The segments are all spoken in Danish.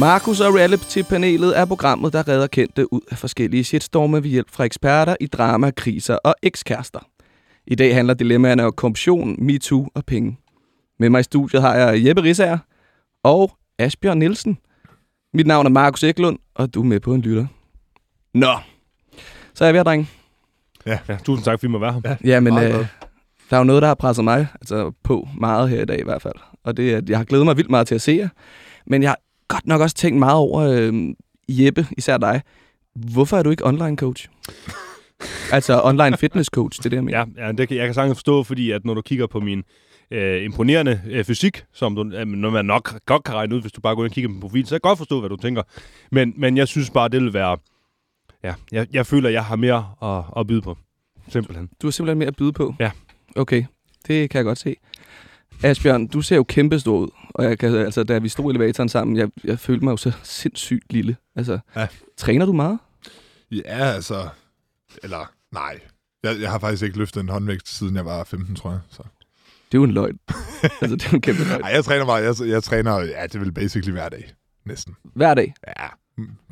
Markus og Reality-panelet er programmet, der redder kendte ud af forskellige shitstorme ved hjælp fra eksperter i drama, kriser og ekskærester. I dag handler dilemmaerne om korruption, MeToo og penge. Med mig i studiet har jeg Jeppe Rissager og Asbjørn Nielsen. Mit navn er Markus Eklund, og du er med på en lytter. Nå, så er jeg ved at drenge. Ja, tusind tak, fordi vi må være her. Ja. Ja, men øh, der er jo noget, der har presset mig altså på meget her i dag i hvert fald. Og det er, at jeg har glædet mig vildt meget til at se jer. Men jeg har godt nok også tænkt meget over øh, Jeppe, især dig. Hvorfor er du ikke online coach? altså online fitness coach, det er det, jeg mener. Ja, ja det kan, jeg kan sagtens forstå, fordi at når du kigger på min øh, imponerende øh, fysik, som du, øh, når man nok godt kan regne ud, hvis du bare går ind og kigger på min profil, så kan jeg godt forstå, hvad du tænker. Men, men jeg synes bare, det vil være... Ja, jeg, jeg føler, jeg har mere at, at byde på. Simpelthen. Du har simpelthen mere at byde på? Ja. Okay, det kan jeg godt se. Asbjørn, du ser jo kæmpe stor ud. Og jeg kan, altså, da vi stod i elevatoren sammen, jeg, jeg følte mig jo så sindssygt lille. Altså, Ja. træner du meget? Ja, altså... Eller, nej. Jeg, jeg har faktisk ikke løftet en håndvægt, siden jeg var 15, tror jeg. Så. Det er jo en løgn. altså, det er en kæmpe løgn. Nej, jeg træner meget. Jeg, jeg træner, ja, det vil basically hver dag. Næsten. Hver dag. Ja,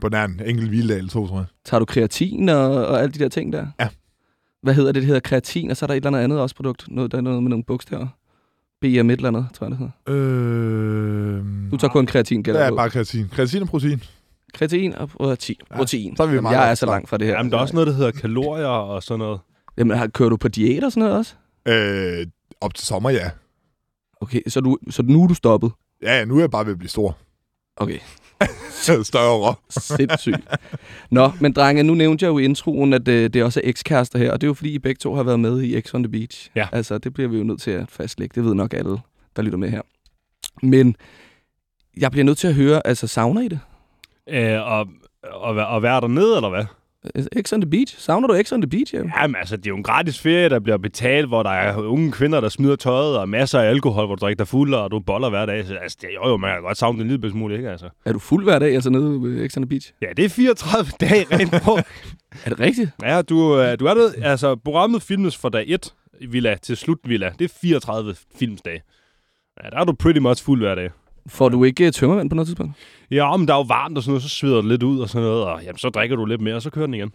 på nær en enkelt hviledag eller to, tror jeg. Tager du kreatin og, og alle de der ting der? Ja. Hvad hedder det? Det hedder kreatin, og så er der et eller andet andet også produkt. Noget, der er noget med nogle bogstaver. BM et eller andet, tror jeg, det hedder. Øh, Du tager kun kreatin, det gælder er på. bare kreatin. Kreatin og protein. Kreatin og protein. Ja, protein. så er vi meget jeg er så langt fra det her. Jamen, der er også noget, der hedder kalorier og sådan noget. Jamen, har- kører du på diæt og sådan noget også? Øh, op til sommer, ja. Okay, så, du, så nu er du stoppet? Ja, ja, nu er jeg bare ved at blive stor. Okay, Større. sindssygt. Nå, men drenge, nu nævnte jeg jo i introen, at øh, det også er ekskærester her, og det er jo fordi, I begge to har været med i X on the Beach. Ja. Altså, det bliver vi jo nødt til at fastlægge. Det ved nok alle, der lytter med her. Men jeg bliver nødt til at høre, altså savner I det? Øh, og, og, og være dernede, eller hvad? X on the Beach? Savner du X on the Beach? Ja? Jamen altså, det er jo en gratis ferie, der bliver betalt, hvor der er unge kvinder, der smider tøjet, og masser af alkohol, hvor du drikker dig fuld, og du boller hver dag. Så, altså, det, jo, jo, man kan godt savne en lille smule, ikke altså? Er du fuld hver dag, altså nede ved X on the Beach? Ja, det er 34 dage rent på. Er det rigtigt? ja, du, øh, du er det, altså, programmet filmes fra dag 1 i Villa til slut Villa. Det er 34 filmsdage. Ja, der er du pretty much fuld hver dag. Får du ikke øh, tømmermænd på noget tidspunkt? Ja, men der er jo varmt og sådan noget, så sveder du lidt ud og sådan noget, og jamen, så drikker du lidt mere, og så kører den igen.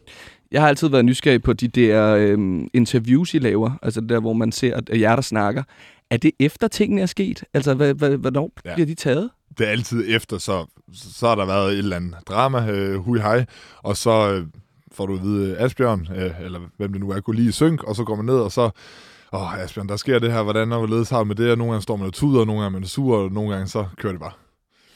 Jeg har altid været nysgerrig på de der øhm, interviews, I laver. Altså der, hvor man ser, at jer, der snakker. Er det efter tingene er sket? Altså, hvad, hvad, hvornår ja. Ja. bliver de taget? det er altid efter, så, så har der været et eller andet drama, øh, hui hej, og så øh, får du at vide Asbjørn, øh, eller hvem det nu er, gå lige i synk, og så går man ned, og så, åh Asbjørn, der sker det her, hvordan og hvorledes har med det, og nogle gange står man og tuder, og nogle gange er man sur, og nogle gange så kører det bare.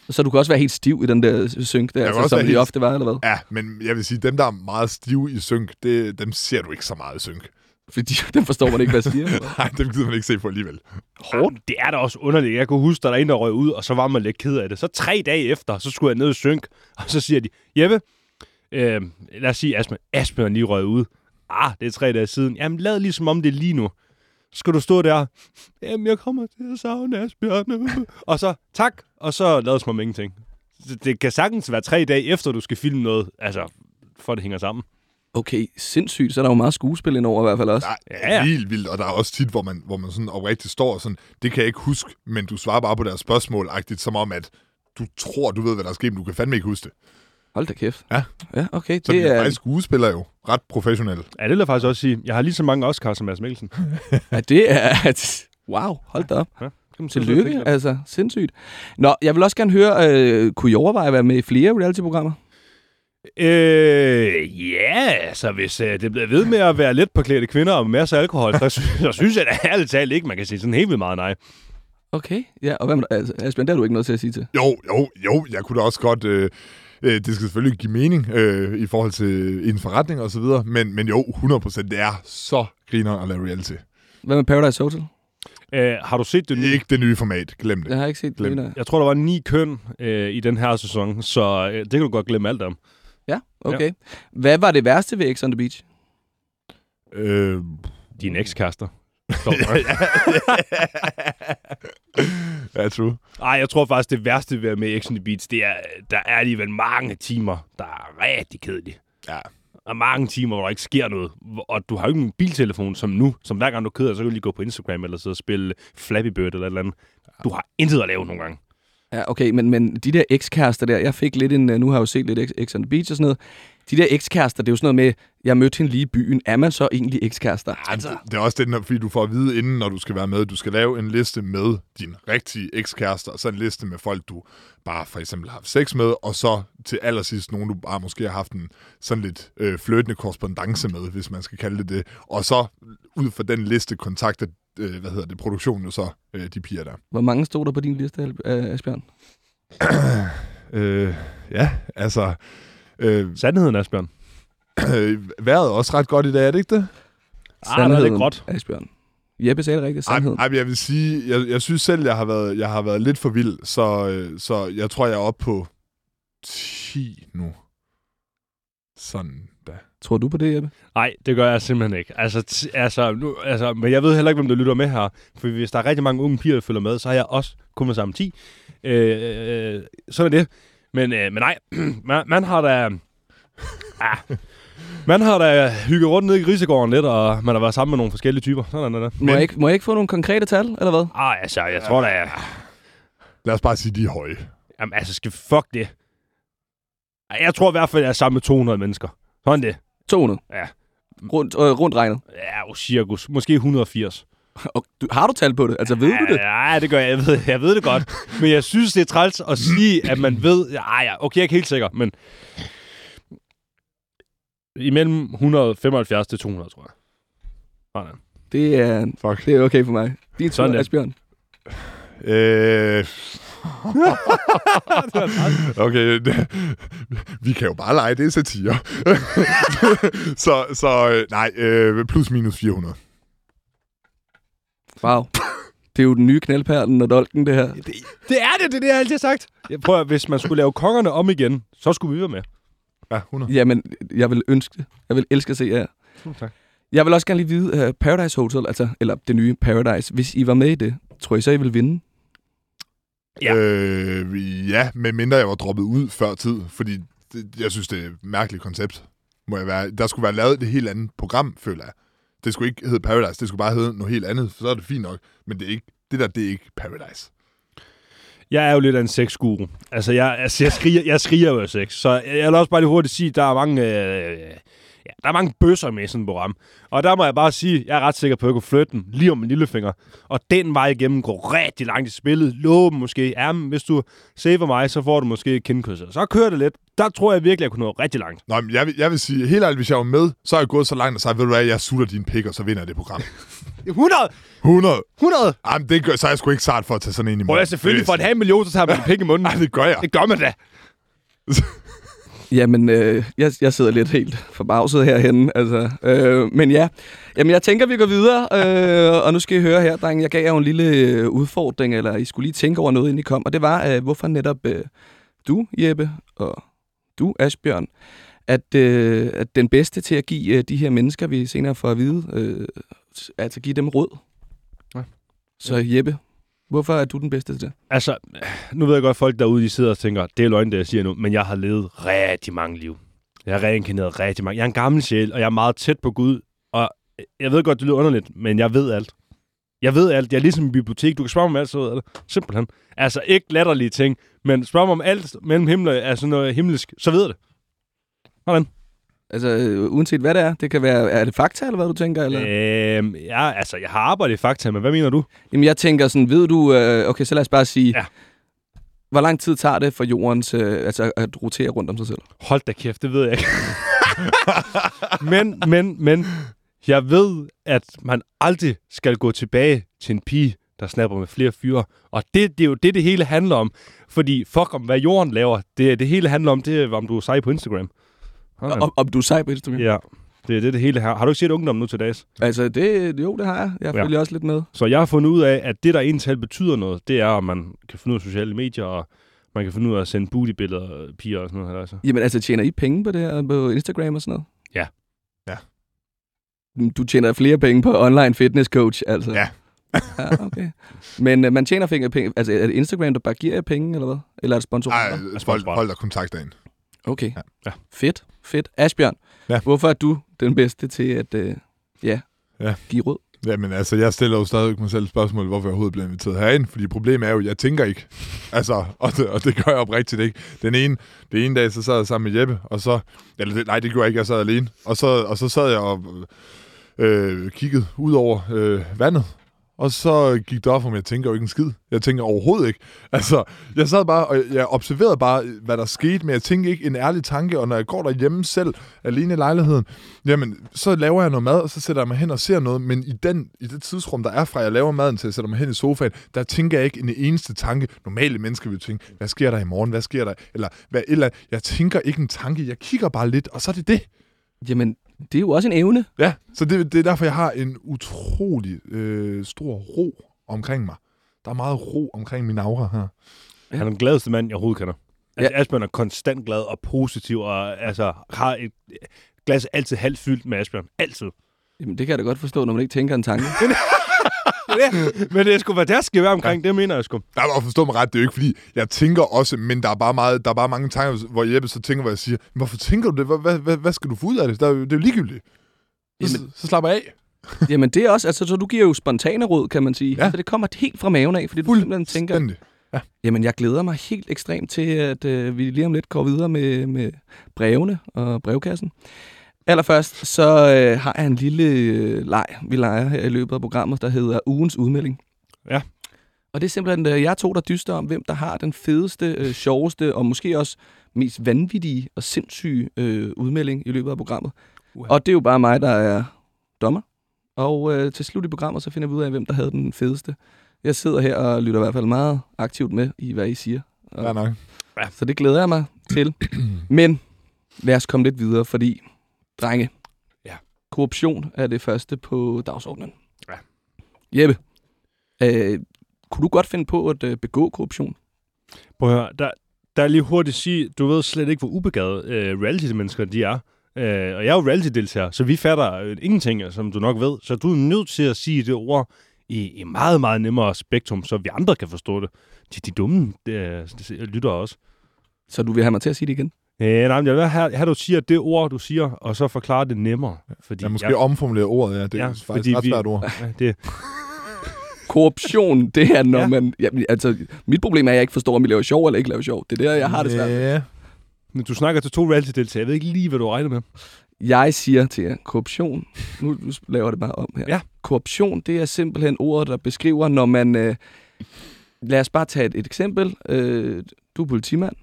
Så du kan også være helt stiv i den der synk der, kan altså, også som være de helt- ofte var, eller hvad? Ja, men jeg vil sige, dem, der er meget stive i synk, det, dem ser du ikke så meget i synk. Fordi dem forstår man ikke, hvad jeg siger. Nej, dem gider man ikke se på alligevel. Hårdt. Det er da også underligt. Jeg kunne huske, der er en, der røg ud, og så var man lidt ked af det. Så tre dage efter, så skulle jeg ned og synk, og så siger de, Jeppe, øh, lad os sige, Asbjørn, Asbjørn lige røg ud. Ah, det er tre dage siden. Jamen, lad ligesom om det er lige nu. Så skal du stå der, jamen, jeg kommer til at savne Asbjørn. og så, tak, og så lad som om ingenting. Det kan sagtens være tre dage efter, du skal filme noget, altså, for det hænger sammen. Okay, sindssygt. Så er der jo meget skuespil indover i hvert fald også. Nej, Ja, ja, ja. vildt vildt, og der er også tit, hvor man, hvor man sådan oprigtigt står og sådan, det kan jeg ikke huske, men du svarer bare på deres spørgsmål, agtigt som om, at du tror, du ved, hvad der er sket, men du kan fandme ikke huske det. Hold da kæft. Ja. Ja, okay. Så Det det er er, faktisk skuespiller jo ret professionelle. Ja, det vil jeg faktisk også sige. Jeg har lige så mange Oscars som Mads Mikkelsen. ja, det er... Wow, hold da op. Ja, sige, Tillykke, altså. Sindssygt. Nå, jeg vil også gerne høre, øh, kunne I overveje at være med i flere reality-programmer? Øh, ja, altså hvis øh, det bliver ved med at være let påklædte kvinder og masser af alkohol, så, så synes jeg da ærligt talt ikke, man kan sige sådan helt vildt meget nej. Okay, ja, og hvad med? Altså, Asbjørn, det har du ikke noget til at sige til. Jo, jo, jo, jeg kunne da også godt... Øh, øh, det skal selvfølgelig give mening øh, i forhold til en forretning og så videre, men, men jo, 100%, det er så griner at lave reality. Hvad med Paradise Hotel? Øh, har du set det nu? Ikke det nye format, glem det. Jeg har ikke set Glem. det. Jeg tror, der var ni køn øh, i den her sæson, så øh, det kan du godt glemme alt om. Ja, okay. Hvad var det værste ved X on the Beach? Øh, Dine ekskærester. ja, true. Ej, jeg tror faktisk, det værste ved med X on the Beach, det er, der er alligevel mange timer, der er rigtig kedelige. Ja. Og mange timer, hvor der ikke sker noget. Og du har jo ikke en mobiltelefon som nu, som hver gang du er ked af, så kan du lige gå på Instagram eller og spille Flappy Bird eller et eller andet. Du har intet at lave nogle gange. Ja, okay, men, men de der ekskærester der, jeg fik lidt en, øh, nu har jeg jo set lidt X, X on the Beach og sådan noget, de der ekskærester, det er jo sådan noget med, jeg mødte hende lige i byen, er man så egentlig ekskærester? Altså. Det, er også det, fordi du får at vide inden, når du skal være med. Du skal lave en liste med din rigtige ekskærester, og så en liste med folk, du bare for eksempel har haft sex med, og så til allersidst nogen, du bare måske har haft en sådan lidt øh, fløtende korrespondence med, hvis man skal kalde det det. Og så ud fra den liste kontakter, øh, hvad hedder det, produktionen jo så øh, de piger der. Hvor mange stod der på din liste, øh, Asbjørn? Øh, ja, altså... Øh, Sandheden, Asbjørn. Øh, vejret er også ret godt i dag, er det ikke det? Ah, der er lidt gråt. Asbjørn. Jeppe sagde det rigtigt, Ej, sandheden. ej, men jeg vil sige, jeg, jeg synes selv, jeg har været, jeg har været lidt for vild, så, øh, så jeg tror, jeg er oppe på 10 nu. Sådan da. Tror du på det, Jeppe? Nej, det gør jeg simpelthen ikke. Altså, t- altså, nu, altså, men jeg ved heller ikke, hvem der lytter med her. For hvis der er rigtig mange unge piger, der følger med, så har jeg også kun med sammen 10. Øh, øh, sådan er det. Men, øh, men nej, man, man har da... Ah, man har da hygget rundt nede i Grisegården lidt, og man har været sammen med nogle forskellige typer. Sådan er det. Må, jeg ikke, må jeg ikke få nogle konkrete tal, eller hvad? Ah, altså, jeg tror da... Lad os bare sige, de er høje. Jamen, altså, skal fuck det. Ej, Jeg tror i hvert fald, jeg er sammen med 200 mennesker. Sådan det. 200? Ja. Rundt, øh, rundt regnet. Ja, jo, cirkus. Måske 180. Og du, har du tal på det? Altså, ved du det? Ja, ja, det gør jeg. Jeg ved, jeg ved det godt. Men jeg synes, det er træls at sige, at man ved... Ja, ja, okay, jeg er ikke helt sikker, men... Imellem 175 til 200, tror jeg. Sådan. Det er, Fuck. det er okay for mig. Din tur, Sådan. Asbjørn. Øh... okay, det, vi kan jo bare lege, det er satire. så, så øh, nej, øh, plus minus 400. Wow. Det er jo den nye knaldperlen og dolken, det her. Det er det, det er det, jeg altid har sagt. Jeg prøver, hvis man skulle lave kongerne om igen, så skulle vi være med. Ja, 100. Jamen, jeg vil ønske det. Jeg vil elske at se jer. Tak. Jeg vil også gerne lige vide, uh, Paradise Hotel, altså, eller det nye Paradise, hvis I var med i det, tror I så, I vil vinde? Ja. Øh, ja, med mindre jeg var droppet ud før tid, fordi det, jeg synes, det er et mærkeligt koncept. Må jeg være. Der skulle være lavet et helt andet program, føler jeg. Det skulle ikke hedde Paradise, det skulle bare hedde noget helt andet, for så er det fint nok. Men det, er ikke, det der, det er ikke Paradise. Jeg er jo lidt af en sexguru. Altså, jeg, altså, jeg, skriger, jeg skriger jo af sex. Så jeg vil også bare lige hurtigt sige, at der er mange, øh, ja, der er mange bøsser med i sådan et program. Og der må jeg bare sige, jeg er ret sikker på, at jeg kunne flytte den lige om min lillefinger. Og den vej igennem går rigtig langt i spillet. Låben måske. Ja, men hvis du saver mig, så får du måske et kindkys. Så kører det lidt. Der tror jeg virkelig, at jeg kunne nå rigtig langt. Nå, men jeg vil, jeg vil sige, helt ærligt, hvis jeg var med, så er jeg gået så langt og sagt, ved du hvad, jeg sutter din pik, og så vinder jeg det program. 100! 100! 100! Jamen, det gør, så er jeg sgu ikke sart for at tage sådan en i Prøv jeg selvfølgelig for en halv million, så tager man en pik i munden. Nej, det gør jeg. Det gør man da. Jamen, øh, jeg, jeg sidder lidt helt forbavset herhenne. Altså, øh, men ja, Jamen, jeg tænker, vi går videre. Øh, og nu skal I høre her, drenge. Jeg gav jer jo en lille øh, udfordring, eller I skulle lige tænke over noget, inden I kom. Og det var, øh, hvorfor netop øh, du, Jeppe, og du, Asbjørn, at, øh, at den bedste til at give øh, de her mennesker, vi senere får at vide, øh, altså give dem råd. Ja. Så Jeppe, hvorfor er du den bedste til det? Altså, nu ved jeg godt, at folk derude, de sidder og tænker, det er løgn, det jeg siger nu, men jeg har levet rigtig mange liv. Jeg har reinkarneret rigtig mange. Jeg er en gammel sjæl, og jeg er meget tæt på Gud. Og jeg ved godt, det lyder underligt, men jeg ved alt. Jeg ved alt. Jeg er ligesom i bibliotek. Du kan spørge mig om alt, så ved jeg det. Simpelthen. Altså, ikke latterlige ting, men spørg mig om alt mellem himmel og altså noget himmelsk, så ved jeg det. Hvordan? Altså, øh, uanset hvad det er. Det kan være, er det fakta, eller hvad du tænker? Eller? Øhm, ja, altså, jeg har arbejdet i Fakta, men hvad mener du? Jamen, jeg tænker sådan, ved du... Øh, okay, så lad os bare sige... Ja. Hvor lang tid tager det for jordens... Øh, altså, at rotere rundt om sig selv? Hold da kæft, det ved jeg ikke. men, men, men, jeg ved, at man aldrig skal gå tilbage til en pige, der snapper med flere fyre. Og det, det er jo det, det hele handler om. Fordi fuck om, hvad jorden laver. Det, det hele handler om, det er, om du er sej på Instagram. Sådan. Om, om du er sej på Instagram? Ja, det er det, det hele her. Har du ikke set ungdom nu til dags? Altså, det, jo, det har jeg. Jeg Ja. følger også lidt med. Så jeg har fundet ud af, at det, der egentlig betyder noget, det er, at man kan finde ud af sociale medier, og man kan finde ud af at sende bootybilleder, piger og sådan noget. her, Altså. Jamen, altså, tjener I penge på det her på Instagram og sådan noget? Ja. Ja. Du tjener flere penge på online fitness coach, altså? Ja. ja okay. Men uh, man tjener fingre penge. Altså, er det Instagram, der bare giver jer penge, eller hvad? Eller er det sponsorer? Nej, hold, hold der kontakter ind. Okay. Ja. Ja. Fedt, fedt. Asbjørn, Ja. hvorfor er du den bedste til at uh, ja, Ja. give råd? Jamen altså, jeg stiller jo stadig mig selv spørgsmål, hvorfor jeg overhovedet blev inviteret herind, fordi problemet er jo, at jeg tænker ikke. Altså, og det, og det gør jeg oprigtigt ikke. Den ene, det ene dag, så sad jeg sammen med Jeppe, og så, eller nej, det gjorde jeg ikke, jeg sad alene, og så, og så sad jeg og øh, kiggede ud over øh, vandet, og så gik det op for mig, jeg tænker jo ikke en skid. Jeg tænker overhovedet ikke. Altså, jeg sad bare, og jeg observerede bare, hvad der skete, men jeg tænkte ikke en ærlig tanke, og når jeg går derhjemme selv, alene i lejligheden, jamen, så laver jeg noget mad, og så sætter jeg mig hen og ser noget, men i, den, i det tidsrum, der er fra, jeg laver maden til, jeg sætter mig hen i sofaen, der tænker jeg ikke en eneste tanke. Normale mennesker vil tænke, hvad sker der i morgen, hvad sker der, eller hvad eller Jeg tænker ikke en tanke, jeg kigger bare lidt, og så er det det. Jamen, det er jo også en evne. Ja, så det, det er derfor, jeg har en utrolig øh, stor ro omkring mig. Der er meget ro omkring min aura her. Ja. Han er den gladeste mand, jeg overhovedet kender. Altså, Ja. Asbjørn er konstant glad og positiv, og altså, har et glas altid halvt fyldt med Asbjørn. Altid. Jamen, det kan jeg da godt forstå, når man ikke tænker en tanke. ja, men det er sgu, hvad der skal være omkring, ja. det mener jeg sgu. Jeg må forstå mig ret, det er jo ikke fordi, jeg tænker også, men der er bare, meget, der er bare mange tanker, hvor Jeppe så tænker, hvor jeg siger, "Men hvorfor tænker du det? Hvad, hvad, hvad, hvad skal du få ud af det? Der er det er jo ligegyldigt. Så, Jamen- så slapper jeg af. Jamen, det er også, altså, så du giver jo spontane råd, kan man sige. Ja. Så det kommer helt fra maven af, fordi du simpelthen tænker, Fuldstændig. jamen, jeg glæder mig helt ekstremt til, at øh, vi lige om lidt går videre med, med brevene og brevkassen. Allerførst, så øh, har jeg en lille øh, leg, vi leger her i løbet af programmet, der hedder ugens udmelding. Ja. Og det er simpelthen øh, jeg to, der dyster om, hvem der har den fedeste, øh, sjoveste og måske også mest vanvittige og sindssyge øh, udmelding i løbet af programmet. Uha. Og det er jo bare mig, der er dommer. Og øh, til slut i programmet, så finder vi ud af, hvem der havde den fedeste. Jeg sidder her og lytter i hvert fald meget aktivt med i, hvad I siger. Ja, nok. Så det glæder jeg mig til. Men lad os komme lidt videre, fordi, drenge, Ja. korruption er det første på dagsordenen. Ja. Jeppe, øh, kunne du godt finde på at øh, begå korruption? Prøv at høre, der, der er lige hurtigt at sige, du ved slet ikke, hvor ubegavet øh, reality-mennesker de er. Øh, og jeg er jo reality-deltager, så vi fatter øh, ingenting, som du nok ved. Så du er nødt til at sige det ord i, i meget, meget nemmere spektrum, så vi andre kan forstå det. De, de dumme øh, lytter også. Så du vil have mig til at sige det igen? Øh, nej, men jeg vil have, have, du siger det ord, du siger, og så forklare det nemmere. Fordi Jeg måske omformulere ordet, ja. Det er Ja, ja, fordi faktisk ret vi- svært ord. Ja, det, Korruption, det er, når Ja. ja. man... Ja, altså, mit problem er, at jeg ikke forstår, om vi laver sjov eller ikke laver sjov. Det er der, jeg har det svært. med. Ja. men du snakker til to reality-deltagere. Jeg ved ikke lige, hvad du regner med. Jeg siger til jer, korruption, nu nu laver jeg det bare om her. Ja. Korruption, det er simpelthen ordet, der beskriver, når man... Øh, lad os bare tage et, et eksempel. Øh, du er politimand,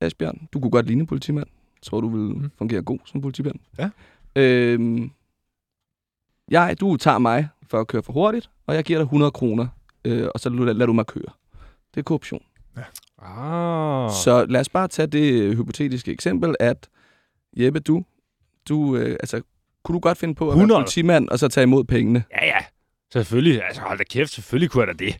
Asbjørn. Du kunne godt ligne en politimand. Tror du vil Mm. fungere god som politimand? Ja. Øh, jeg, du tager mig for at køre for hurtigt, og jeg giver dig 100 kroner, øh, og så lader lader du mig køre. Det er korruption. Ah. Så lad os bare tage det øh, hypotetiske eksempel, at Jeppe, du, du øh, altså, kunne du godt finde på at 100? være politimand, og så tage imod pengene? Ja, ja. Selvfølgelig. Altså, hold da kæft, selvfølgelig kunne jeg da det.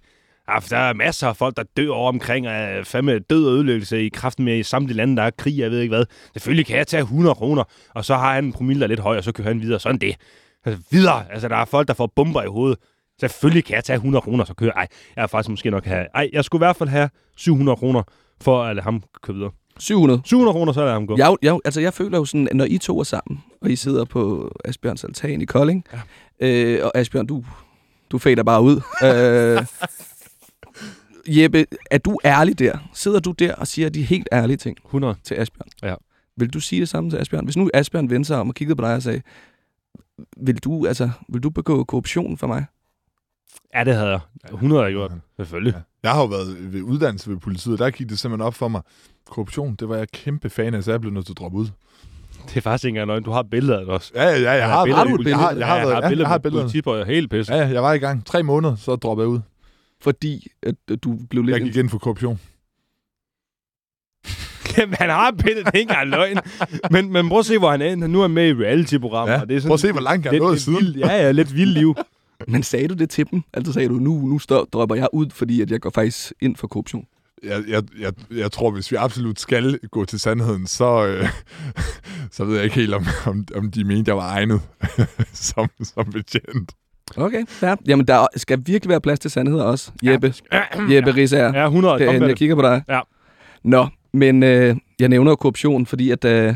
Der er masser af folk, der dør over omkring, og er fandme død og ødelæggelse i kraften med i samtlige lande, der er krig, jeg ved ikke hvad. Selvfølgelig kan jeg tage 100 kroner, og så har han en promille, der er lidt høj, og så kører han videre. Sådan det. Altså, videre. Altså, der er folk, der får bomber i hovedet. Selvfølgelig kan jeg tage 100 kroner, så kører jeg. Ej, jeg er faktisk måske nok have... Ej, jeg skulle i hvert fald have 700 kroner, for at lade ham køre videre. 700. 700 kroner, så lader ham gå. Jeg, jeg, altså, jeg føler jo sådan, at når I to er sammen, og I sidder på Asbjørns altan i Kolding, Ja. øh, og Asbjørn, du, du fader bare ud. øh, Jeppe, er du ærlig der? Sidder du der og siger de helt ærlige ting 100. til Asbjørn? Ja. Vil du sige det samme til Asbjørn? Hvis nu Asbjørn vendte sig om og kiggede på dig og sagde, vil du, altså, vil du begå korruption for mig? Ja, det havde jeg. 100 har jeg gjort. Selvfølgelig. Ja. Jeg har jo været ved uddannelse ved politiet, og der gik det simpelthen op for mig. Korruption, det var jeg kæmpe fan af, så jeg blev nødt til at droppe ud. Det er faktisk ikke engang løgn. Du har billeder af det også. Ja, ja, ja, jeg har, billeder du et jeg billede? har, jeg har, ja, været, jeg har ja, billeder jeg har med billeder. politibøjer. Helt pisse. Ja, jeg var i gang. Tre måneder, så droppede jeg ud. Fordi at, du blev lidt... Jeg gik ind for korruption. Jamen, han har billedet, det er ikke engang løgn. Men, men prøv at se, hvor han er. Nu er han med i reality-programmer. Ja. og det er sådan, Prøv at se, hvor langt jeg er lidt- nået lidt siden. Vild, ja, ja, lidt vild liv. Men sagde du det til dem? Altså sagde du, nu, nu står, dropper jeg ud, fordi at jeg går faktisk ind for korruption? Jeg, jeg, jeg, jeg tror, hvis vi absolut skal gå til sandheden, så, øh, så ved jeg ikke helt, om, om, om de mente, jeg var egnet som, som betjent. Okay, ja. Jamen, der skal virkelig være plads til sandhed også. Jeppe, Jeppe Risser. Ja, 100. Kom Derhen, med jeg kigger på dig. Ja. Nå, men øh, jeg nævner jo korruption, fordi at, øh,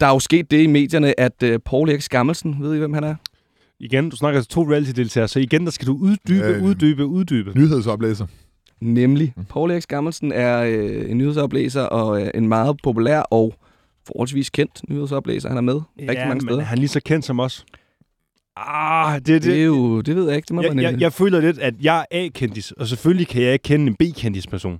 der er jo sket det i medierne, at øh, Paul Erik Skammelsen, ved I, hvem han er? Igen, du snakker til to reality-deltagere, så igen, der skal du uddybe, Øh. uddybe, uddybe. Nyhedsoplæser. Nemlig. Paul Erik Skammelsen er øh, en nyhedsoplæser og øh, en meget populær og forholdsvis kendt nyhedsoplæser. Han er med rigtig ja, mange men steder. er han lige så kendt som os? Ah, det, det, Det er jo, det ved jeg ikke, det må jeg, man jeg, jeg føler lidt, at jeg er A-kendis, og selvfølgelig kan jeg ikke kende en B-kendis person.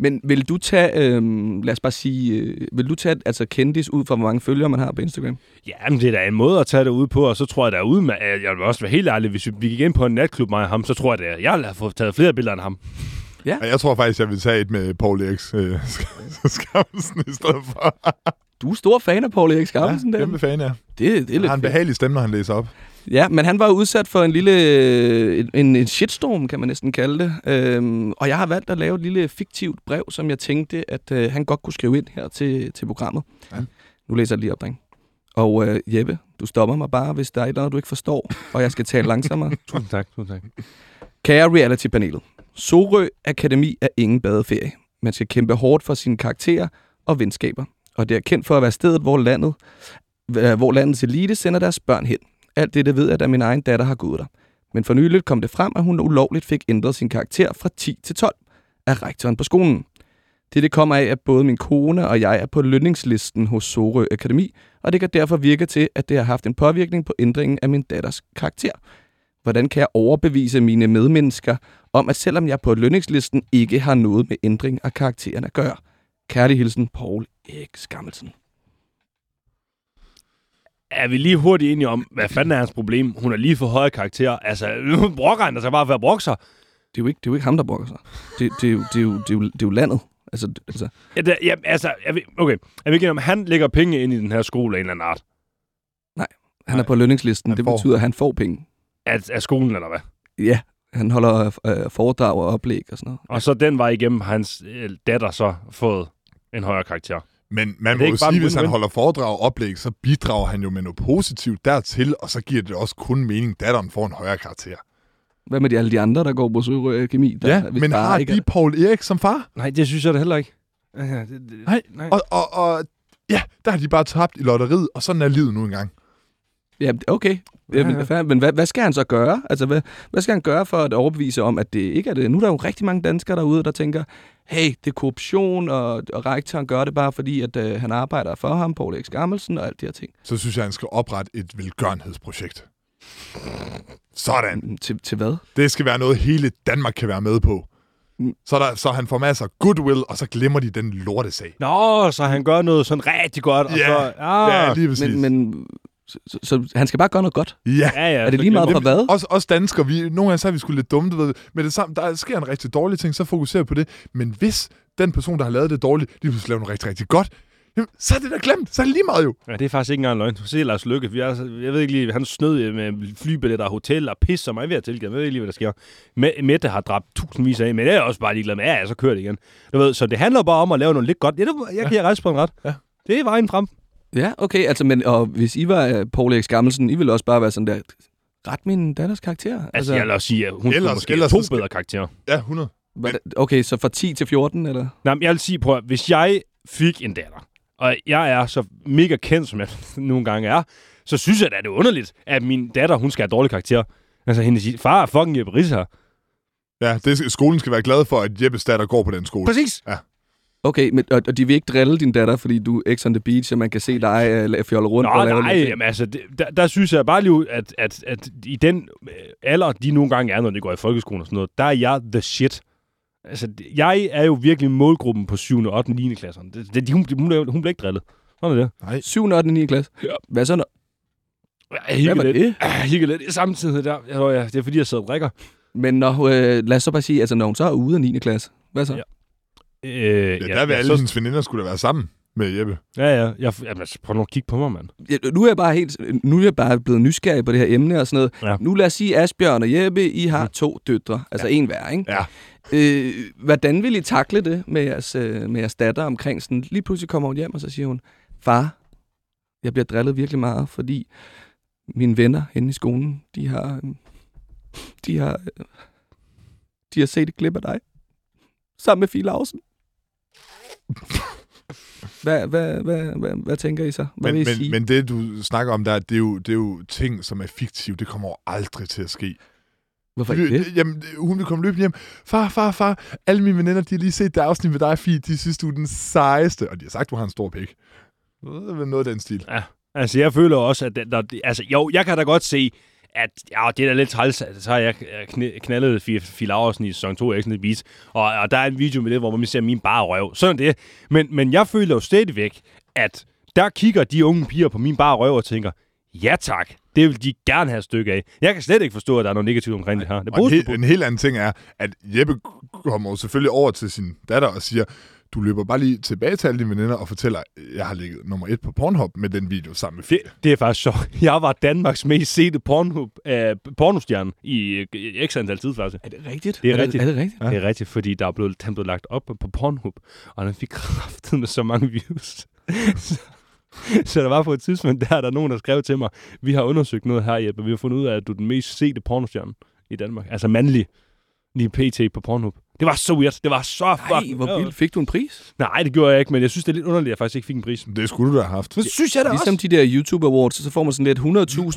Men vil du tage, øh, lad os bare sige, øh, vil du tage altså kendis ud fra, hvor mange følgere man har på Instagram? Ja, men det er da en måde at tage det ud på, og så tror jeg derude med, at jeg vil også være helt ærlig, hvis vi vi gik ind på en natklub, og ham, så tror jeg, at jeg vil have fået taget flere billeder end ham. Ja, jeg tror faktisk, jeg vil tage et med Paul Eriks øh, skammelsen i stedet for. Du er stor fan af Paul Erik Skammelsen, ja, der. kæmpe fan, ja. Det, det er Han lidt har en behagelig stemme, når han læser op. Ja, men han var udsat for en lille øh, en, en shitstorm, kan man næsten kalde det. Øhm, og jeg har valgt at lave et lille fiktivt brev, som jeg tænkte, at øh, han godt kunne skrive ind her til, til programmet. Ja. Nu læser jeg lige op, dreng. Og øh, Jeppe, du stopper mig bare, hvis der er et eller andet, du ikke forstår, og jeg skal tale langsommere. Tusind tak, tusind tak. Kære reality-panelet. Sorø Akademi er ingen badeferie. Man skal kæmpe hårdt for sine karakterer og venskaber. Og det er kendt for at være stedet, hvor, landet, hvor landets elite sender deres børn hen. Alt det, det ved jeg, da min egen datter har gået der. Men for nyligt kom det frem, at hun ulovligt fik ændret sin karakter fra 10 til 12 af rektoren på skolen. Det, det kommer af, at både min kone og jeg er på lønningslisten hos Sorø Akademi, og det kan derfor virke til, at det har haft en påvirkning på ændringen af min datters karakter. Hvordan kan jeg overbevise mine medmennesker om, at selvom jeg på lønningslisten ikke har noget med ændring af karakteren at gøre? Kærlig hilsen, Paul Erik Skammelsen. Er vi lige hurtigt enige om, hvad fanden er hans problem? Hun er lige for høje karakterer. Altså, nu brokker han der sig bare for at brokke sig. Det er jo ikke, det er jo ikke ham, der brokker sig. Det, det, er jo, det, er jo, det, er jo, det er jo landet. Altså, altså, Ja, det, ja altså, er vi, okay. Er vi ikke om, han lægger penge ind i den her skole af en eller anden art? han er på lønningslisten. Han Det får. betyder, at han får penge. Af, af skolen, eller hvad? Ja, han holder øh, foredrag og oplæg og sådan noget. Og så den vej igennem hans øh, datter så fået en højere karakter. Men man må jo sige, hvis han holder foredrag og oplæg, så bidrager han jo med noget positivt dertil, og så giver det også kun mening, datteren får en højere karakter. Hvad med de alle de andre, der går på Sørø Kemi? Der, Ja, men har ikke de er- Paul Erik som far? Nej, det synes jeg da heller ikke. Ja, det, det, Nej, nej. Og, og, og ja, der har de bare tabt i lotteriet, og sådan er livet nu engang. Ja, okay. Ja, men, Ja. men hvad, hvad skal han så gøre? Altså, hvad, hvad skal han gøre for at overbevise om, at det ikke er det? Nu er der jo rigtig mange danskere derude, der tænker, hey, det er korruption, og, og rektoren gør det bare fordi, at øh, han arbejder for ham, Paul Erik Skammelsen og alt de her ting. Så synes jeg, han skal oprette et velgørenhedsprojekt. Sådan. Mm, Til, til hvad? Det skal være noget, hele Danmark kan være med på. Mm. Så, der, så han får masser af goodwill, og så glemmer de den lortesag. Nå, så han gør noget sådan rigtig godt. Og Ja, så, ah, Ja, lige præcis. Men, men så, så, så han skal bare gøre noget godt. ja. ja, ja, Er det lige meget for hvad? Også, også danskere, vi, nogle gange så er vi sgu lidt dumme, du ved. Men det samme, der sker en rigtig dårlig ting, så fokuserer på det. Men hvis den person, der har lavet det dårligt, lige pludselig laver noget rigtig, rigtig godt, jamen, så er det da glemt. Så er det lige meget jo. Ja, det er faktisk ikke engang en løgn. Du ser Lars Lykke. Vi er, jeg ved ikke lige, han snød med flybilletter og hotel og pis, som jeg ved at tilgive. Jeg ved ikke lige, hvad der sker. Me- Mette har dræbt tusindvis af, men det er også bare ligeglad med. Ja, ja, så kører det igen. Du ved, så det handler bare om at lave noget lidt godt. Ja, det, jeg kan rejse på en ret. Ja. Det er vejen frem. Ja, okay. Altså, men og hvis I var øh, Paul Erik Skammelsen, I ville også bare være sådan der, ret min datters karakter. Altså, jeg vil også sige, at hun Ellers- måske ellers to bedre karakterer. Ja, 100. Hvad- Okay, så fra 10 til 14, eller? Nej, men jeg vil sige, prøv at, hvis jeg fik en datter, og jeg er så mega kendt, som jeg nogle gange er, så synes jeg da, det er underligt, at min datter, hun skal have dårlig karakter. Altså, hendes far er fucking Jeppe Risse her. Ja, det, skolen skal være glad for, at Jeppes datter går på den skole. Præcis. Okay, men, og, og de vil ikke drille din datter, fordi du er X on the beach, og man kan se dig uh, fjolle rundt Nå, og lave nej, ting. jamen, altså, det, der, der synes jeg bare lige, at, at, at i den øh, alder, de nogle gange er, når de går i folkeskolen og sådan noget, der er jeg the shit. Altså, jeg er jo virkelig målgruppen på 7., 8., 9. klasserne. Det, det, hun, hun, hun, bliver ikke drillet. Sådan er det. Nej. 7. 8. 9. klasse. Ja. Hvad så? Når, Jeg hvad hikker var lidt. det? Jeg hikker lidt i samtidig der. Jeg tror, ja, det er fordi, jeg sidder og drikker. Men når, øh, lad os så bare sige, altså når hun så er ude af 9. klasse, hvad så? Ja. Ja. Øh, Ja, der vil alle så, hendes veninder skulle da være sammen med Jeppe. ja, ja. Jeg, jamen, altså, prøv nu at kigge på mig, mand. Ja, nu er jeg bare helt, nu er jeg bare blevet nysgerrig på det her emne og sådan noget. Ja. Nu lad os sige, Asbjørn og Jeppe, I har to døtre, altså en hver, ikke? Ja. Øh, hvordan vil I takle det med jeres, øh, med jeres datter omkring sådan, lige pludselig kommer hun hjem, og så siger hun, far, jeg bliver drillet virkelig meget, fordi mine venner henne i skolen, de har, de har, øh, de har set et klip af dig, sammen med Fie Lausen. Hvad, hvad, hvad, hvad, hvad tænker I så? Hvad Men, vil I sige? men, men det, du snakker om der, det er, jo, det er jo ting, som er fiktive. Det kommer jo aldrig til at ske. Hvorfor ikke det? Jamen, hun vil komme løbende hjem. Far, far, far. Alle mine veninder, de har lige set det afsnit med dig, Fie. De synes, du er den sejeste. Og de har sagt, du har en stor pik. Er noget af den stil. Altså, jeg føler også, at... Der, altså, jo, jeg kan da godt se, at ja, det er da lidt træls. Altså, så har jeg kn- knaldet Fie Laursen i sæson 2 af X on the Beach, og, og der er en video med det, hvor man ser min bare røv. Sådan det. Men, men jeg føler jo stadigvæk, at der kigger de unge piger på min bare røv og tænker, ja tak, det vil de gerne have et stykke af. Jeg kan slet ikke forstå, at der er noget negativt omkring det her. Det er en, he- en helt anden ting er, at Jeppe kommer jo selvfølgelig over til sin datter og siger, du løber bare lige tilbage til alle dine veninder og fortæller, jeg har ligget nummer et på Pornhub med den video sammen med. Det, det er faktisk så. Jeg var Danmarks mest sete porno, øh, pornostjerne i øh, x antal tid, faktisk. Er det rigtigt? Det er er rigtigt. Det, er det rigtigt? Ja. Det er rigtigt, fordi der er blevet, han blev lagt op på Pornhub, og den fik kraftet med så mange views. så, så der var på et tidspunkt, der er der nogen, der skrev til mig, vi har undersøgt noget her, Jeppe, vi har fundet ud af, at du er den mest sete pornostjerne i Danmark. Altså mandlig, lige pt. på Pornhub. Det var så weird. Det var så Nej, fucking... hvor vildt. Fik du en pris? Nej, det gjorde jeg ikke, men jeg synes, det er lidt underligt, at jeg faktisk ikke fik en pris. Det skulle du da have haft. Men synes jeg da Ligesom også. de der YouTube Awards, så får man sådan lidt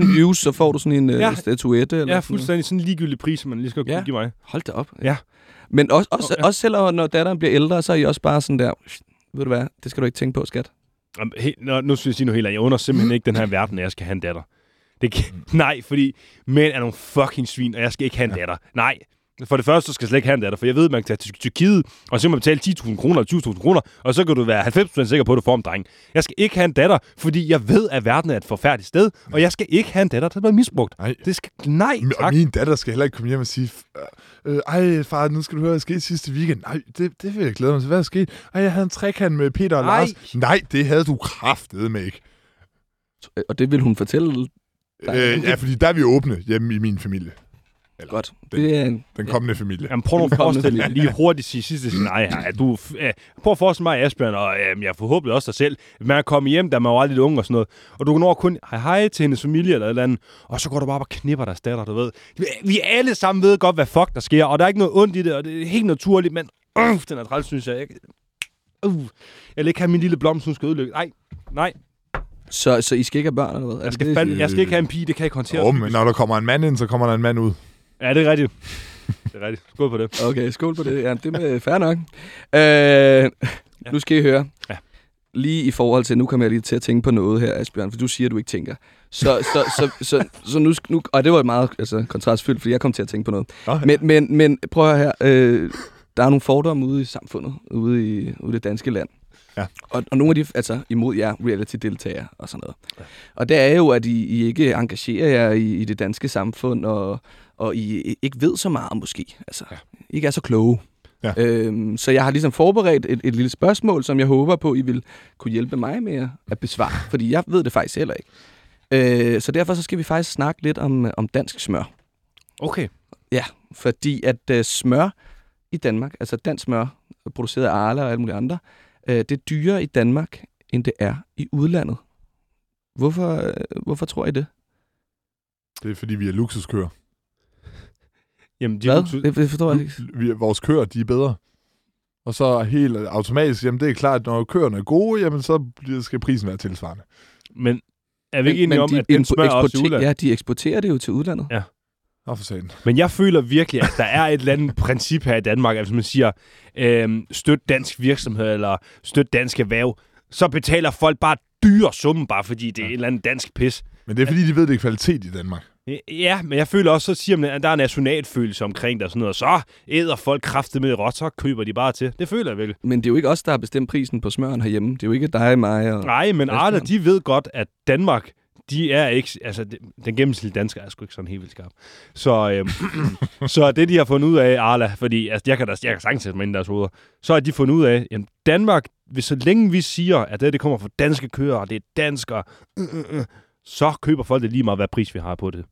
100.000 views, så får du sådan en Ja. ja. statuette. Eller Ja, fuldstændig sådan en ligegyldig pris, som man lige skal Ja. ja. give mig. Hold da op. Ja. Men også, også, Ja. også selv når datteren bliver ældre, så er I også bare sådan der, ved du hvad, det skal du ikke tænke på, skat. Nå, nu skal jeg sige noget helt andet. Jeg under simpelthen ikke den her verden, at jeg skal have en datter. Det kan, nej, fordi mænd er nogle fucking svin, og jeg skal ikke have en datter. Nej. For det første, så skal jeg slet ikke have en datter, for jeg ved, at man kan tage til Tyrkiet, og så kan man betale 10.000 kroner eller 20.000 kroner, og så kan du være 90% sikker på, at du får en dreng. Jeg skal ikke have en datter, fordi jeg ved, at verden er et forfærdeligt sted, og jeg skal ikke have en datter, der bliver misbrugt. Nej. Det skal, nej, Og tak. min datter skal heller ikke komme hjem og sige, øh, ej far, nu skal du høre, hvad der skete sidste weekend. Nej, det, det vil jeg glæde mig til. Hvad er sket? Ej, jeg havde en trekant med Peter og Ej. Lars. Nej, det havde du kraftet med ikke. Og det vil hun fortælle dig. Øh, ja, fordi der er vi åbne hjemme i min familie. Eller godt. Den- Det er en, Den kommende familie. Jamen, prøv nu at forestille dig lige hurtigt sige sidste nej her. At du, øh, prøv at forestille mig, Asbjørn, og øh, jeg forhåbentlig også dig selv. Man er kommet hjem, da man var lidt ung og sådan noget. Og du når kun hej hej til hendes familie eller et eller andet. Og så går du bare op og knipper deres datter, du ved. Vi alle sammen ved godt, hvad fuck der sker. Og der er ikke noget ondt i det, og det er helt naturligt. Men øh, den er træls, synes jeg. jeg øh, jeg vil ikke have min lille blomst, hun skal ødelægge. Nej, nej. så, så I skal ikke have børn, eller hvad? Jeg skal, det, fandme, jeg skal ikke have en pige, det kan jeg ikke håndtere. Jo, men når der kommer en mand ind, så kommer der en mand ud. Ja, det er rigtigt. Det er rigtigt. Skål på det. Okay, skål på det. Ja, det er fair nok. Øh, nu skal I høre. Ja. Lige i forhold til, nu kommer jeg lige til at tænke på noget her, Asbjørn, for du siger, at du ikke tænker. Så, så, så, så, så nu, sk- nu, og det var meget altså, kontrastfyldt, fordi jeg kom til at tænke på noget. Nå, Men, men, men prøv at høre her. Øh, der er nogle fordomme ude i samfundet, ude i, ude i det danske land. Ja. Og, og nogle af de, altså imod jer reality-deltagere og sådan noget. Ja. Og det er jo, at I, I ikke engagerer jer i, i det danske samfund, og, og I ikke ved så meget måske. Altså, ja. ikke er så kloge. Ja. Øhm, så jeg har ligesom forberedt et, et lille spørgsmål, som jeg håber på, I vil kunne hjælpe mig med at besvare. Fordi jeg ved det faktisk heller ikke. Øh, så derfor så skal vi faktisk snakke lidt om, om dansk smør. Okay. Ja, fordi at øh, smør i Danmark, altså dansk smør, produceret af Arla og alle mulige andre, øh, det er dyrere i Danmark, end det er i udlandet. Hvorfor, øh, hvorfor tror I det? Det er fordi, vi er luksuskører. Jamen, de Hvad? Det, det forstår jeg ikke. Vi, er- vores køer, de er bedre. Og så helt automatisk, jamen det er klart, at når køerne er gode, jamen så bliver, skal prisen være tilsvarende. Men er vi ikke enige om, at den smør også i eksporter- udlandet? Ja, de eksporterer det jo til udlandet. Ja. Nå for satan. Men jeg føler virkelig, at der er et eller andet princip her i Danmark, altså man siger, øhm, støt dansk virksomhed eller støt dansk erhverv, så betaler folk bare dyre summen, bare fordi det er Ja. en eller anden dansk pis. Men det er fordi, de ved, det er kvalitet i Danmark. Ja, men jeg føler også, så siger man, at der er nationalfølelse omkring det og sådan noget, og så æder folk kraftet med råt, så køber de bare til. Det føler jeg virkelig. Men det er jo ikke os, der har bestemt prisen på smøren herhjemme. Det er jo ikke dig, mig og... Nej, men. Arla, de ved godt, at Danmark, de er ikke, altså den gennemsnitlige dansker er sgu ikke sådan helt vildt skarp. Så, øhm, så det, de har fundet ud af, Arla, fordi altså, jeg kan da jeg kan sagtens sætte mig ind i deres hoveder, så har de fundet ud af, at Danmark, hvis så længe vi siger, at det, det kommer fra danske køer, og det er danskere, øh, øh, øh, så køber folk det lige meget, hvad pris vi har på det.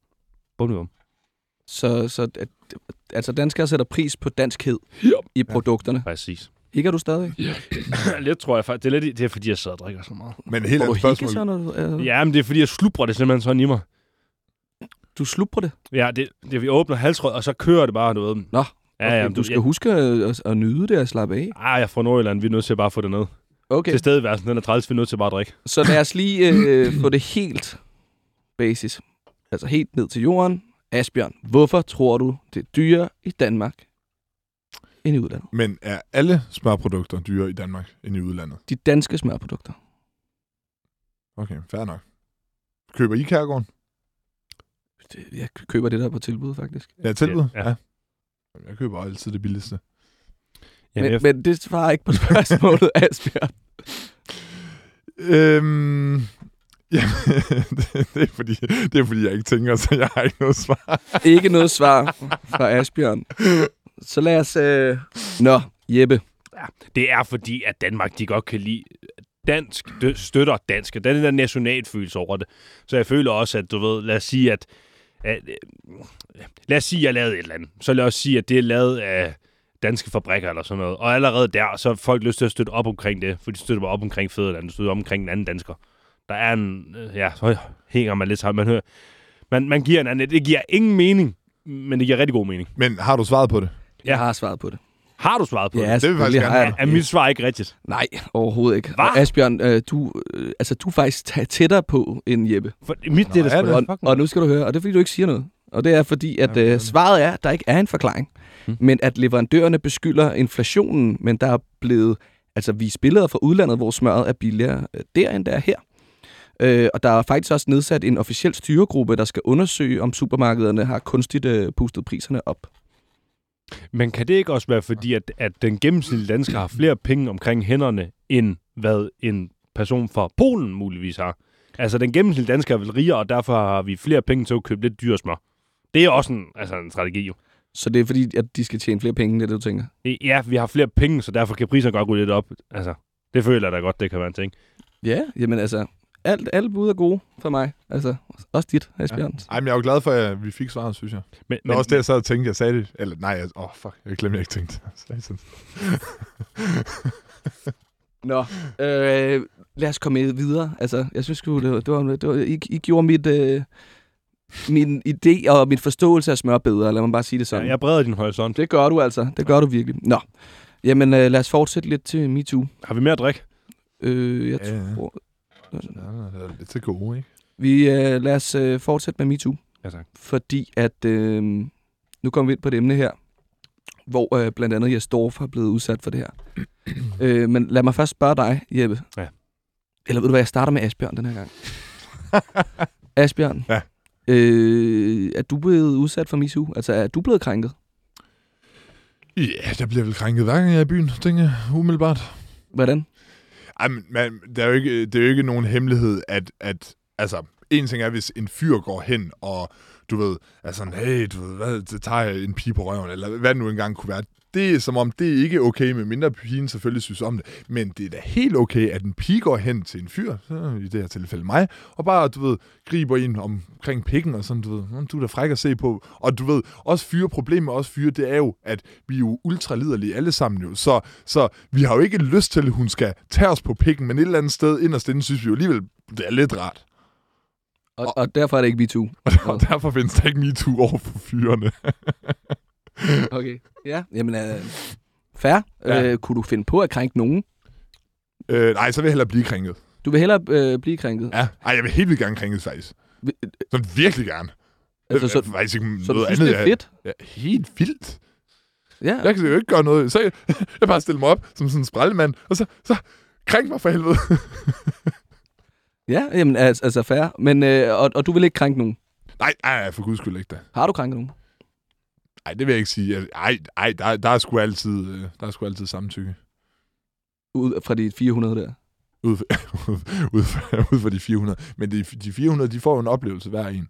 Bundum. Så, så at, altså danskere sætter pris på danskhed i produkterne. Præcis. Ikke er du stadig? lidt tror jeg faktisk. Det er, lidt, det er fordi, jeg sidder og drikker så meget. Men helt Får andet spørgsmål. så, når du, øh, Ja, men det er fordi, jeg slubrer det simpelthen sådan i mig. du slupper det? Ja, det, det vi åbner halsrød, og så kører det bare noget. Nå, Ja, ja, du skal huske at, at, nyde det og slappe af. Ah, jeg fra Nordjylland. Vi er nødt til at bare få det ned. Okay, tilstedeværelsen, den er træls, vi er nødt til bare at drikke. så lad os lige øh, få det helt basis. Altså helt ned til jorden. Asbjørn, hvorfor tror du, det er dyrere i Danmark end i udlandet? Men er alle smørprodukter dyre i Danmark end i udlandet? De danske smørprodukter. Okay, fair nok. Køber I Kærgården? Det- Jeg køber det der på tilbud, faktisk. Ja, tilbud? Ja. Jeg køber altid det billigste. Jamen, men, men det svarer ikke på spørgsmålet, Asbjørn. Øhm, jamen, det, det, er fordi, det er fordi, jeg ikke tænker, så jeg har ikke noget svar. Ikke noget svar fra Asbjørn. Så lad os... Øh... Nå, Jeppe. Det er fordi, at Danmark, de godt kan lide dansk, støtter dansk. Der er den der nationalfølelse over det. Så jeg føler også, at du ved, lad os sige, at, at øh, lad os sige, at jeg lavede et eller andet. Så lad os sige, at det er lavet af danske fabrikker eller sådan noget. Og allerede der, så har folk lyst til at støtte op omkring det, for de støtter bare op omkring fædrelandet, de støtter op omkring en anden dansker. Der er en, øh, ja, så hænger man lidt sammen. Man, hører, man, man giver en anden, det giver ingen mening, men det giver rigtig god mening. Men har du svaret på det? Jeg har svaret på det. Har du svaret på Ja, det? det vil jeg faktisk har jeg Er mit svar ikke rigtigt? Nej, overhovedet ikke. Hva? Og Asbjørn, øh, du, øh, altså, du er faktisk tæ- tættere på end Jeppe. For mit Nå, det er er det? Og, og nu skal du høre, og det er fordi, du ikke siger noget. Og det er fordi, at øh, svaret er, at der ikke er en forklaring. Hmm. Men at leverandørerne beskylder inflationen, men der er blevet altså vist billeder fra udlandet, hvor smøret er billigere øh, der, end der er her. Øh, og der er faktisk også nedsat en officiel styregruppe, der skal undersøge, om supermarkederne har kunstigt øh, pustet priserne op. Men kan det ikke også være fordi, at, at den gennemsnitlige dansker har flere penge omkring hænderne, end hvad en person fra Polen muligvis har? Altså, den gennemsnitlige dansker er vel rigere, og derfor har vi flere penge til at købe lidt dyre smør. Det er også en, altså en strategi, jo. Så det er fordi, at de skal tjene flere penge, det er det, du tænker? Ja, vi har flere penge, så derfor kan priserne godt gå lidt op. Altså, det føler jeg da godt, det kan være en ting. Ja, jamen altså, alt, alle bud er gode for mig. Altså, også dit, Asbjørn. Ja. Ej, men jeg er jo glad for, at vi fik svaret, synes jeg. Men, Det var også det, jeg sad og tænkte, jeg sagde det. Eller nej, jeg, oh, fuck, jeg glemte, jeg ikke tænkte. Nå, øh, lad os komme videre. Altså, jeg synes det var, det var, det var I, I gjorde mit, øh, min idé og min forståelse af smør bedre, lad mig bare sige det ja, sådan. jeg breder din horisont. Det gør du altså. Det gør du virkelig. Nå, jamen øh, lad os fortsætte lidt til MeToo. Har vi mere at drikke? Øh, jeg Ja, ja. tror... Ja, det er lidt til gode, ikke? Vi øh, lad os øh, fortsætte med MeToo, Ja, tak. fordi at øh, nu kommer vi ind på et emne her, hvor øh, blandt andet Jes Dorf har blevet udsat for det her. øh, men lad mig først spørge dig, Jeppe. Ja. Eller ved du hvad, jeg starter med Asbjørn den her gang. Asbjørn. Ja. Øh, er du blevet udsat for MeToo? Altså, er du blevet krænket? Ja, der bliver vel krænket hver gang jeg er i byen, tænker jeg, umiddelbart. Hvordan? Ej, men man, det, er jo ikke, det er jo ikke nogen hemmelighed, at, at altså, en ting er, hvis en fyr går hen, og du ved, er sådan, hey, du ved, hvad, så tager jeg en pige på røven, eller hvad det nu engang kunne være. Det er som om, det er ikke okay, med mindre pigen selvfølgelig synes om det. Men det er da helt okay, at en pige går hen til en fyr, så i det her tilfælde mig, og bare, du ved, griber ind omkring pikken, og sådan, du ved, du er da fræk at se på. Og du ved, også fyre, problemet med også fyre, det er jo, at vi er jo ultraliderlige alle sammen jo. Så, så vi har jo ikke lyst til, at hun skal tage os på pikken, men et eller andet sted inderst inde, synes vi jo alligevel, det er lidt rart. Og, og derfor er det ikke MeToo. Og derfor findes der ikke MeToo over for fyrene. Okay. Ja, jamen, øh, fair. Ja. Øh, kunne du finde på at krænke nogen? øh, nej, så vil jeg hellere blive krænket. Du vil hellere øh, blive krænket? Ja. Ej, jeg vil helt vildt gerne krænket, faktisk. Vi- Sådan virkelig gerne. Altså, Øh, så, faktisk ikke så du noget synes, andet. det er jeg- fedt? Ja, helt vildt. Ja. Jeg kan jo ikke gøre noget. Så jeg, jeg bare stille mig op som sådan en sprællemand, og så, så krænk mig for helvede. Ja, jamen, altså, altså fair. Men, øh, og, og du vil ikke krænke nogen? nej, nej, for guds skyld ikke da. Har du krænket nogen? Nej, det vil jeg ikke sige. Ej, ej der, der er sgu altid, øh, der er sgu altid samtykke. Ud fra de 400 der? Ud, ud, for, ud for de 400. Men de, de 400, de får jo en oplevelse hver en.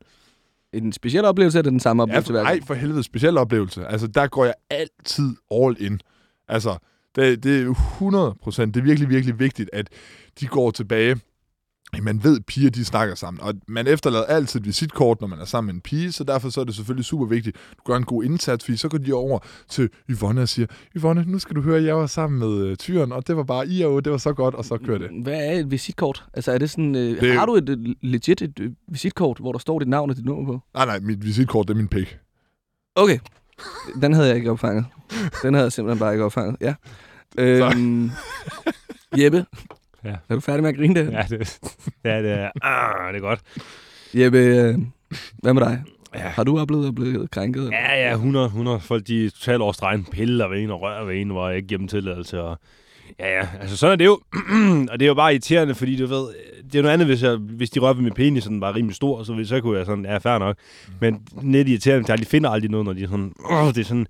En speciel oplevelse, eller den samme Ja, oplevelse for, hver ej, gang? for helvede, speciel oplevelse. Altså, der går jeg altid all in. Altså, det, det er 100 procent. Det er virkelig, virkelig vigtigt, at de går tilbage. Man ved, at piger de snakker sammen, og man efterlader altid et visitkort, når man er sammen med en pige, så derfor så er det selvfølgelig super vigtigt, du gør en god indsats, fordi så går de over til Yvonne og siger, Yvonne, nu skal du høre, at jeg var sammen med øh, tyren, og det var bare i og det var så godt, og så kører det. Hvad er et visitkort? Altså, er det sådan... Øh, Det- det... Har du et øh, legit et øh, visitkort, hvor der står dit navn og dit nummer på? Nej, nej, mit visitkort, det er min pik. Okay. Den havde jeg ikke opfanget. Den havde jeg simpelthen bare ikke opfanget. Ja. Øhm, Jeppe, Ja. er du færdig med at grine det? Ja, det, ja, det er, ah, det er godt. Jeppe, øh, hvad med dig? Ja. Har du oplevet at blive krænket? eller? Ja, ja, 100, 100. Folk, de totalt over stregen, piller ved en og rører ved en, hvor jeg ikke giver dem tilladelse. Og, ja, ja, altså sådan er det jo. og det er jo bare irriterende, fordi du ved, det er noget andet, hvis, jeg, hvis de rører ved min penis, så den var rimelig stor, så, så kunne jeg sådan, ja, fair nok. Men lidt irriterende, de finder aldrig noget, når de er sådan, åh, det er sådan...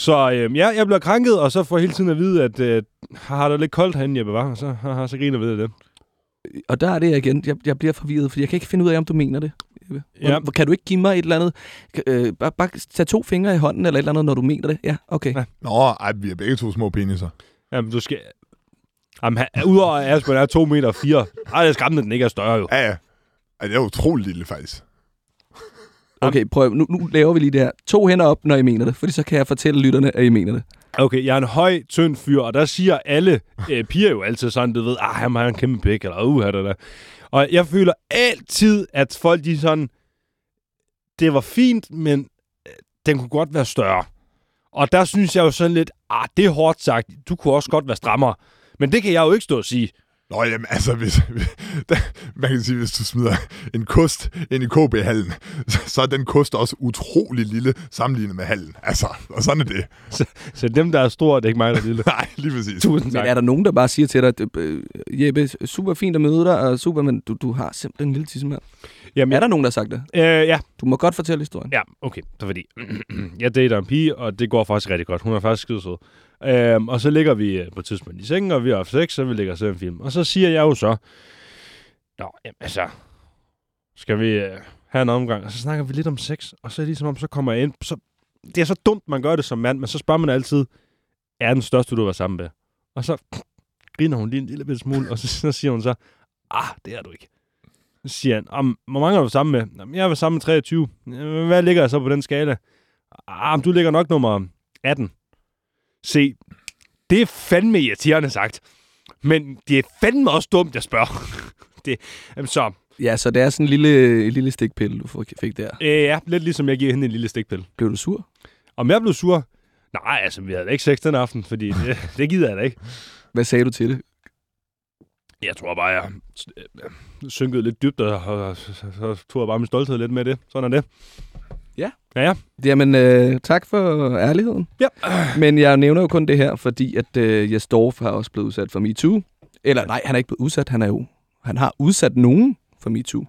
Så øh, ja, jeg bliver krænket, og så får jeg hele tiden at vide, at øh, har det lidt koldt herinde, Jeppe, var? Og så, haha, så griner ved det. Og der er det igen, jeg, jeg bliver forvirret, fordi jeg kan ikke finde ud af, om du mener det. Jeppe. Ja. Hvor- Kan du ikke give mig et eller andet, øh, bare, bare tage to fingre i hånden eller et eller andet, når du mener det? Ja, okay. Ja. Nå, ej, vi er begge to små peniser. Jamen, du skal... Jamen, han, udover at Asbjørn er 2 meter 4, ej, det er skræmmende, at den ikke er større jo. Ja, ja. Ej, det er utroligt lille, faktisk. Okay, prøv. Nu, nu laver vi lige det her. To hænder op, når I mener det, fordi så kan jeg fortælle lytterne, at I mener det. Okay, jeg er en høj, tynd fyr, og der siger alle øh, piger jo altid sådan, du ved, ah, han har en kæmpe pik, eller uh, det der. Og jeg føler altid, at folk de sådan, det var fint, men øh, den kunne godt være større. Og der synes jeg jo sådan lidt, ah, det er hårdt sagt, du kunne også godt være strammere. Men det kan jeg jo ikke stå og sige. Nå, jamen, altså, hvis, man kan sige, hvis du smider en kost ind i KB-hallen, så, så er den kost også utrolig lille sammenlignet med hallen. Altså, og sådan er det. Så dem, der er store, det er ikke mig, der er lille. Nej, lige præcis. Tusind Men tak. er der nogen, der bare siger til dig, øh, Jeppe, super fint at møde dig, og super, men du, du har simpelthen en lille tissemand. Jamen, Er der nogen, der har sagt det? øh, ja, Du må godt fortælle historien. Ja, okay. Så fordi, jeg dater en pige, og det går faktisk rigtig godt. Hun er faktisk skide sød. Øhm, og så ligger vi øh, på et tidspunkt i sengen, og vi har haft sex, så vi ligger og ser en film. Og så siger jeg jo så, Nå, jamen, altså, skal vi øh, have en omgang? Og så snakker vi lidt om sex, og så er det ligesom om, så kommer jeg ind. Så, det er så dumt, man gør det som mand, men så spørger man altid, er den største, du har været sammen med? Og så griner hun lige en lille smule, og så, så siger hun så, ah, det er du ikke. Så siger han, om, hvor mange har du været sammen med? Jamen, jeg har været sammen med 23. Hvad ligger jeg så på den skala? Ah, du ligger nok nummer 18. Se, det er fandme irriterende sagt. Men det er fandme også dumt, jeg spørger. det, jamen, så, Ja, så det er sådan en lille, en lille stikpille, du fik der. øh, ja, lidt ligesom jeg giver hende en lille stikpille. Blev du sur? Om jeg blev sur? Nej, altså, vi havde ikke sex den aften, fordi det, det gider jeg da ikke. Hvad sagde du til det? Jeg tror bare, jeg øh, synkede lidt dybt, og, så tog jeg bare min stolthed lidt med det. Sådan er det. Ja. Ja, ja. Jamen, øh, tak for ærligheden. Ja. Men jeg nævner jo kun det her, fordi at øh, Jes Dorf har også blevet udsat for MeToo. Eller nej, han er ikke blevet udsat, han er jo... Han har udsat nogen for MeToo.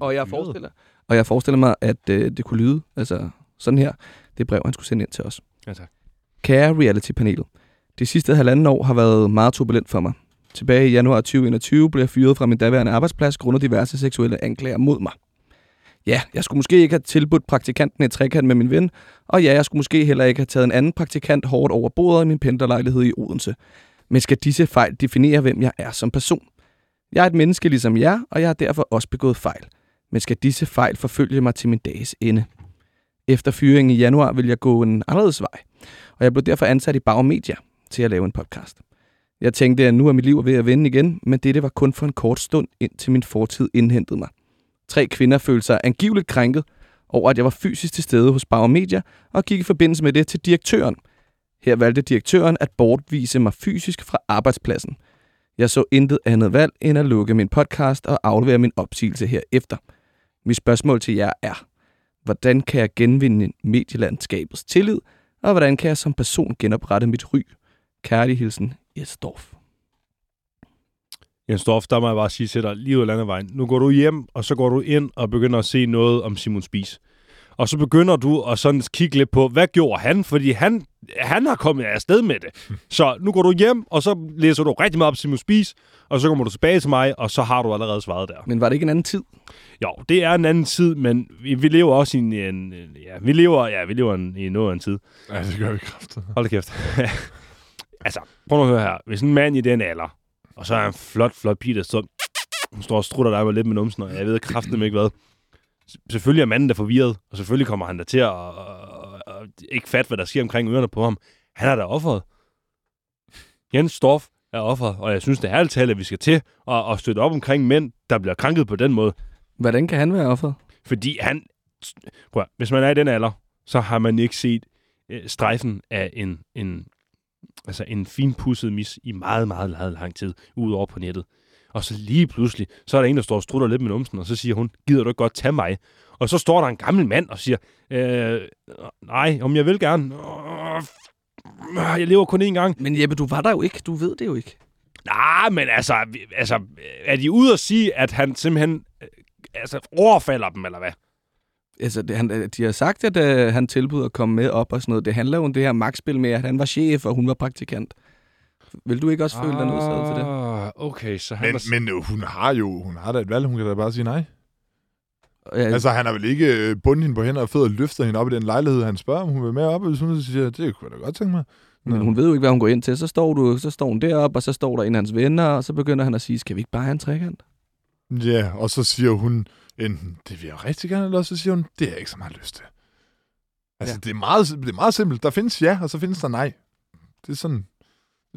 Og jeg forestiller, og jeg forestiller mig, at øh, det kunne lyde altså sådan her. Det brev, han skulle sende ind til os. Ja, tak. Kære reality-panelet. De sidste halvanden år har været meget turbulent for mig. Tilbage i januar 2021 blev jeg fyret fra min daværende arbejdsplads grundet diverse seksuelle anklager mod mig. Ja, jeg skulle måske ikke have tilbudt praktikanten et trekant med min ven, og ja, jeg skulle måske heller ikke have taget en anden praktikant hårdt over bordet i min pendlerlejlighed i Odense. Men skal disse fejl definere, hvem jeg er som person? Jeg er et menneske ligesom jer, og jeg har derfor også begået fejl. Men skal disse fejl forfølge mig til min dages ende? Efter fyringen i januar vil jeg gå en anderledes vej, og jeg blev derfor ansat i Bauer Media til at lave en podcast. Jeg tænkte, at nu er mit liv ved at vende igen, men dette var kun for en kort stund, indtil min fortid indhentede mig. Tre kvinder følte sig angiveligt krænket over, at jeg var fysisk til stede hos Bauer Media, og gik i forbindelse med det til direktøren. Her valgte direktøren at bortvise mig fysisk fra arbejdspladsen. Jeg så intet andet valg end at lukke min podcast og aflevere min opsigelse herefter. Mit spørgsmål til jer er, hvordan kan jeg genvinde medielandskabets tillid, og hvordan kan jeg som person genoprette mit ry? Kærlig hilsen, Jes Dorf. Jens Dorf, der må jeg bare sige til dig, lige ud af landevejen. Nu går du hjem, og så går du ind og begynder at se noget om Simon Spies. Og så begynder du at sådan kigge lidt på, hvad gjorde han? Fordi han, han har kommet afsted med det. Så nu går du hjem, og så læser du rigtig meget op Simon Spies, og så kommer du tilbage til mig, og så har du allerede svaret der. Men var det ikke en anden tid? Jo, det er en anden tid, men vi, vi lever også i en, en, ja, vi lever, ja, vi lever en, i noget af en tid. Ja, det gør vi kraftigt. Hold da kæft. altså, prøv nu at høre her. Hvis en mand i den alder, og så er en flot, flot pige, der står, hun står og strutter dig med lidt med numsen, og jeg ved kraften ikke hvad. Selvfølgelig er manden der forvirret, og selvfølgelig kommer han der til at og, og, og, ikke fatte, hvad der sker omkring ørerne på ham. Han er da offeret. Jens Storff er offeret, og jeg synes, det er ærligt talt, at vi skal til at, at støtte op omkring mænd, der bliver krænket på den måde. Hvordan kan han være offeret? Fordi han... Prøv, at- hvis man er i den alder, så har man ikke set øh, strejfen af en, en altså en finpudset mis i meget, meget, meget lang tid, udover på nettet. Og så lige pludselig, så er der en, der står og strutter lidt med numsen, og så siger hun, gider du godt tage mig? Og så står der en gammel mand og siger, øh, nej, om jeg vil gerne. Øh, jeg lever kun én gang. Men Jeppe, du var der jo ikke. Du ved det jo ikke. Nej, men altså, altså, er de ude at sige, at han simpelthen øh, altså, overfalder dem, eller hvad? Altså, det, han, de har sagt, at øh, han tilbyder at komme med op og sådan noget. Det handler jo om det her magtspil med, at han var chef, og hun var praktikant. Vil du ikke også føle dig nødsaget til det? Ah, Okay, så han Men, var... men øh, hun har jo hun har da et valg. Hun kan da bare sige nej. Ja, Altså, han har vel ikke øh, bundet hende på hænder og fødder og løfter hende op i den lejlighed, han spørger, om hun vil med op, og hvis hun så siger, det kunne jeg da godt tænke mig. Men hun ved jo ikke, hvad hun går ind til. Så står, du, så står hun deroppe, og så står der en af hans venner, og så begynder han at sige, skal vi ikke bare have en trekant? Ja, og så siger hun enten, det vil jeg rigtig gerne, eller så siger hun, det har jeg ikke så meget lyst til. Altså, Ja. det, er meget, det er meget simpelt. Der findes ja, og så findes der nej. Det er sådan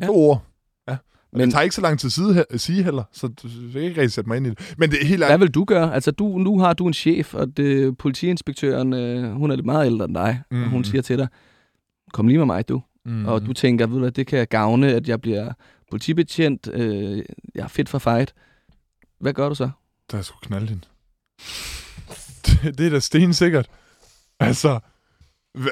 Ja. to ord. Ja. Men Men- det tager ikke så lang tid at sige, at sige heller, så du kan ikke rigtig sætte mig ind i det. Men det er helt Hvad vil du gøre? Altså, du, nu har du en chef, og det, politiinspektøren, øh, hun er lidt meget ældre end dig, mm. og hun Mhm. siger til dig, kom lige med mig, du. Mm. Og du tænker, ved du det kan gavne, at jeg bliver politibetjent, øh, jeg er fedt for fight. Hvad gør du så? Der skulle knalde hende. det, er da stensikkert. Altså,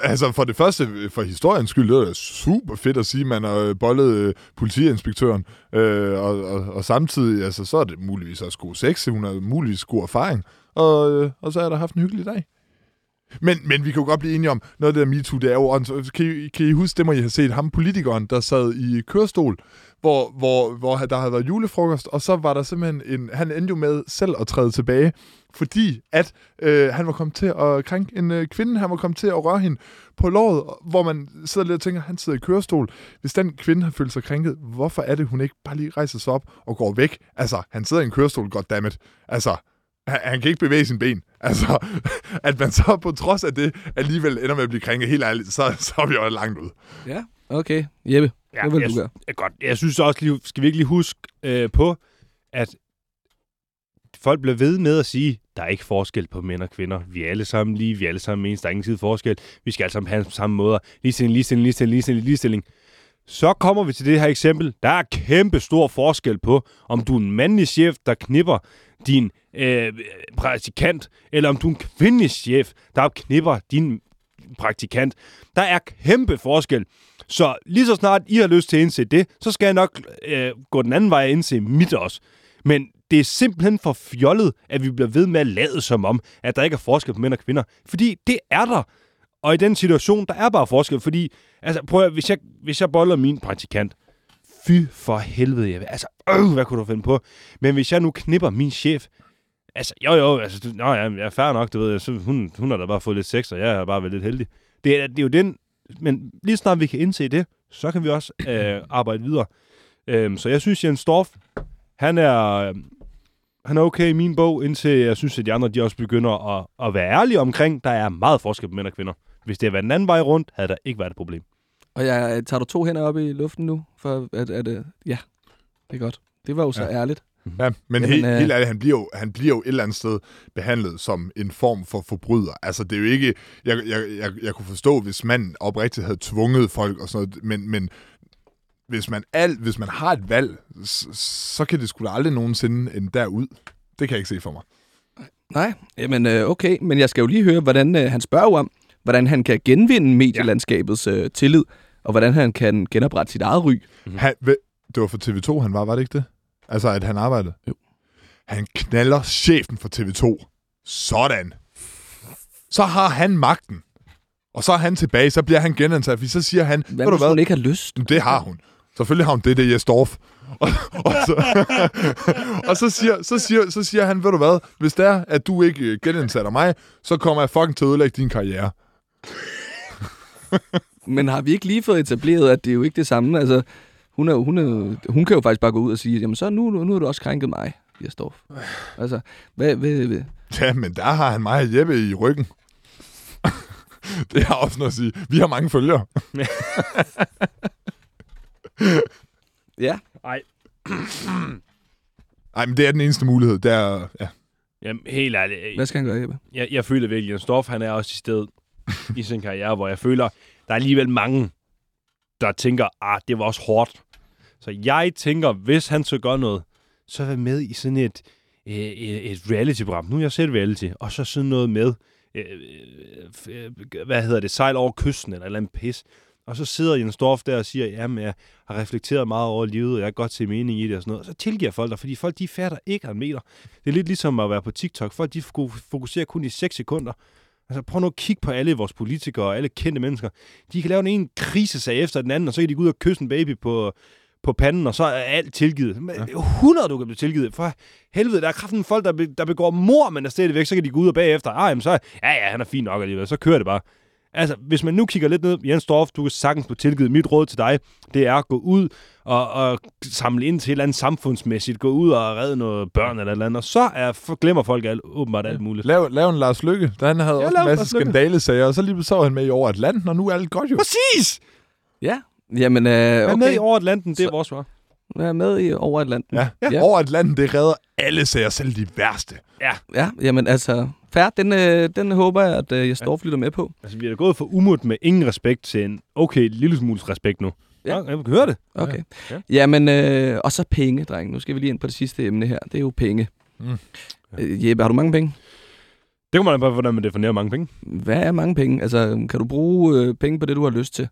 altså, for det første, for historiens skyld, det er da super fedt at sige, at man har øh, bollet øh, politiinspektøren. Øh, og, og, og, samtidig, altså, så er det muligvis også god sex. Hun har muligvis god erfaring. Og, øh, og så er der haft en hyggelig dag. Men, men vi kan jo godt blive enige om, noget af det der MeToo, det er jo, kan I, kan I huske, det må I have set, ham politikeren, der sad i kørestol, hvor, hvor, hvor der havde været julefrokost, og så var der simpelthen en, han endte jo med selv at træde tilbage, fordi at øh, han var kommet til at krænke en øh, kvinde, han var kommet til at røre hende på låret, hvor man sidder lidt og tænker, han sidder i kørestol. Hvis den kvinde har følt sig krænket, hvorfor er det, hun ikke bare lige rejser sig op og går væk? Altså, han sidder i en kørestol, goddammit. Altså, han, han kan ikke bevæge sine ben. Altså, at man så på trods af det alligevel ender med at blive krænket helt ærligt, så, så er vi jo langt ud. Ja. Okay, Jeppe, ja, hvad vil jeg, du gøre? Jeg, godt. jeg synes også, lige, skal vi ikke lige huske øh, på, at folk bliver ved med at sige, der er ikke forskel på mænd og kvinder. Vi er alle sammen lige, vi er alle sammen ens, der er ingen tid forskel. Vi skal alle sammen have på samme måder. Ligestilling, ligestilling, ligestilling, ligestilling, ligestilling. Så kommer vi til det her eksempel. Der er kæmpe stor forskel på, om du er en mandlig chef, der knipper din øh, praktikant, eller om du er en kvindelig chef, der knipper din praktikant. Der er kæmpe forskel. Så lige så snart I har lyst til at indse det, så skal jeg nok øh, gå den anden vej og indse mit også. Men det er simpelthen for fjollet, at vi bliver ved med at lade som om, at der ikke er forskel på mænd og kvinder. Fordi det er der. Og i den situation, der er bare forskel. Fordi, altså prøv at, hvis jeg, hvis jeg boller min praktikant, fy for helvede, jeg, altså, øh, hvad kunne du finde på? Men hvis jeg nu knipper min chef, altså, jo jo, altså, du, nå, ja, jeg er fair nok, du ved, så hun, hun har da bare fået lidt sex, og jeg har bare været lidt heldig. Det er, det er jo den, men lige snart vi kan indse det, så kan vi også øh, arbejde videre. Øhm, så jeg synes, Jens Storff, han er, øh, han er okay i min bog, indtil jeg synes, at de andre de også begynder at, at være ærlige omkring, der er meget forskel på mænd og kvinder. Hvis det havde været den anden vej rundt, havde der ikke været et problem. Og jeg, tager du to hænder op i luften nu? For at, at, at, ja, det er godt. Det var jo så Ja. ærligt. Ja, men Jamen, helt, øh, helt ærligt, han bliver, jo, han bliver jo et eller andet sted behandlet som en form for forbryder. Altså, det er jo ikke... Jeg, jeg, jeg, jeg kunne forstå, hvis man oprigtigt havde tvunget folk og sådan noget, men, men hvis man, al, hvis man har et valg, så, så kan det sgu da aldrig nogensinde ende derud. Det kan jeg ikke se for mig. Nej, jamen øh, okay, men jeg skal jo lige høre, hvordan øh, han spørger om, hvordan han kan genvinde medielandskabets øh, tillid, og hvordan han kan genoprette sit eget ry. Mm. Han, det var for TV2, han var, var det ikke det? Altså, at han arbejdede? Jo. Han knaller chefen for TV2. Sådan. Så har han magten. Og så er han tilbage, så bliver han genansat, fordi så siger han, Hvad du hvad, hun ikke har lyst? Det har hun. Selvfølgelig har hun det, det er Jes Dorf. Og, og, så, og så, siger, så, siger, så siger han, ved du hvad, hvis det er, at du ikke øh, genansætter mig, så kommer jeg fucking til at ødelægge din karriere. Men har vi ikke lige fået etableret, at det er jo ikke det samme? Altså, hun, er, hun, er, hun kan jo faktisk bare gå ud og sige, jamen så nu, nu har du også krænket mig, Jesdorf. Altså, hvad, hvad, hvad? Ja, men der har han mig og Jeppe i ryggen. det har også noget at sige. Vi har mange følgere. Ja, Nej. Nej, men det er den eneste mulighed. Det er, ja. Jamen, helt ærligt. hvad skal han gøre, Jeppe? jeg, jeg føler virkelig, at Stoff, han er også i sted i sin karriere, hvor jeg føler, der er alligevel mange, der tænker, ah, det var også hårdt. Så jeg tænker, hvis han så gør noget, så vær med i sådan et, et, et reality-program. Nu er jeg selv reality, og så sådan noget med, øh, øh, øh, hvad hedder det, sejl over kysten, eller et eller andet pis. Og så sidder Jens Dorf der og siger, jamen jeg har reflekteret meget over livet, og jeg kan godt se mening i det og sådan noget. Og så tilgiver folk dig, fordi folk de fatter ikke en meter. Det er lidt ligesom at være på TikTok. Folk de fokuserer kun i 6 sekunder. Altså prøv nu at kigge på alle vores politikere og alle kendte mennesker. De kan lave en krisesag efter den anden, og så kan de gå ud og kysse en baby på, på panden, og så er alt tilgivet. Ja. 100, du kan blive tilgivet. For helvede, der er kraften folk, der, be, der begår mor, men er stadigvæk, så kan de gå ud og bagefter. Ah, jamen, så, ja, ja, han er fin nok alligevel. Så kører det bare. Altså, hvis man nu kigger lidt ned, Jens Dorf, du kan sagtens blive tilgivet. Mit råd til dig, det er at gå ud og, og samle ind til et eller andet samfundsmæssigt. Gå ud og redde noget børn eller eller andet. Og så er, for, glemmer folk alt, åbenbart alt muligt. Lav, lav en Lars Lykke, der han havde ja, også en masse skandalesager, og så lige så han med i over Atlanten, og nu er alt godt jo. Præcis! Ja, jamen øh, okay. Vær med i over Atlanten, det er så, vores svar. Vær med i over Atlanten. Ja. ja. Over Atlanten, det redder alle sager, selv de værste. Ja. Ja, jamen altså, fair, den, øh, den håber jeg, at øh, jeg står flytter med på. Altså, vi er gået fra umut med ingen respekt til en okay lille smule respekt nu. Ja. ja jeg kan høre det. Okay. Ja. Jamen, øh, og så penge, dreng. Nu skal vi lige ind på det sidste emne her. Det er jo penge. Mm. Ja. Øh, Jeppe, har du mange penge? Det kommer man bare, hvordan man definerer mange penge. Hvad er mange penge? Altså, kan du bruge øh, penge på det, du har lyst til?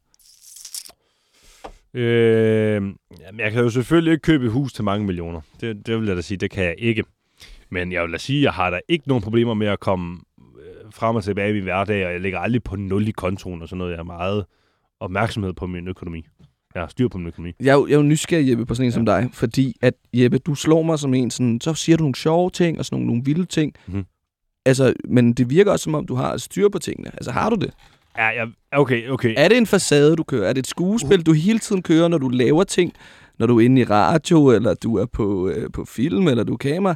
Øh, jamen, jeg kan jo selvfølgelig ikke købe et hus til mange millioner. Det, det vil jeg da sige, det kan jeg ikke. Men jeg vil da sige, jeg har da ikke nogen problemer med at komme øh, frem og tilbage i min hverdag, og jeg lægger aldrig på nul i kontoen og sådan noget. Jeg har meget opmærksomhed på min økonomi. Jeg har styr på min økonomi. Jeg er jo, jeg er jo nysgerrig, Jeppe, på sådan en ja. som dig, fordi at, Jeppe, du slår mig som en sådan, så siger du nogle sjove ting og sådan nogle, nogle vilde ting. Mm-hmm. Altså, men det virker også, som om du har styr på tingene. Altså, har du det? Ja, ja, okay, okay. Er det en facade, du kører? Er det et skuespil, uh. du hele tiden kører, når du laver ting? Når du er inde i radio, eller du er på, øh, på film, eller du er kamera?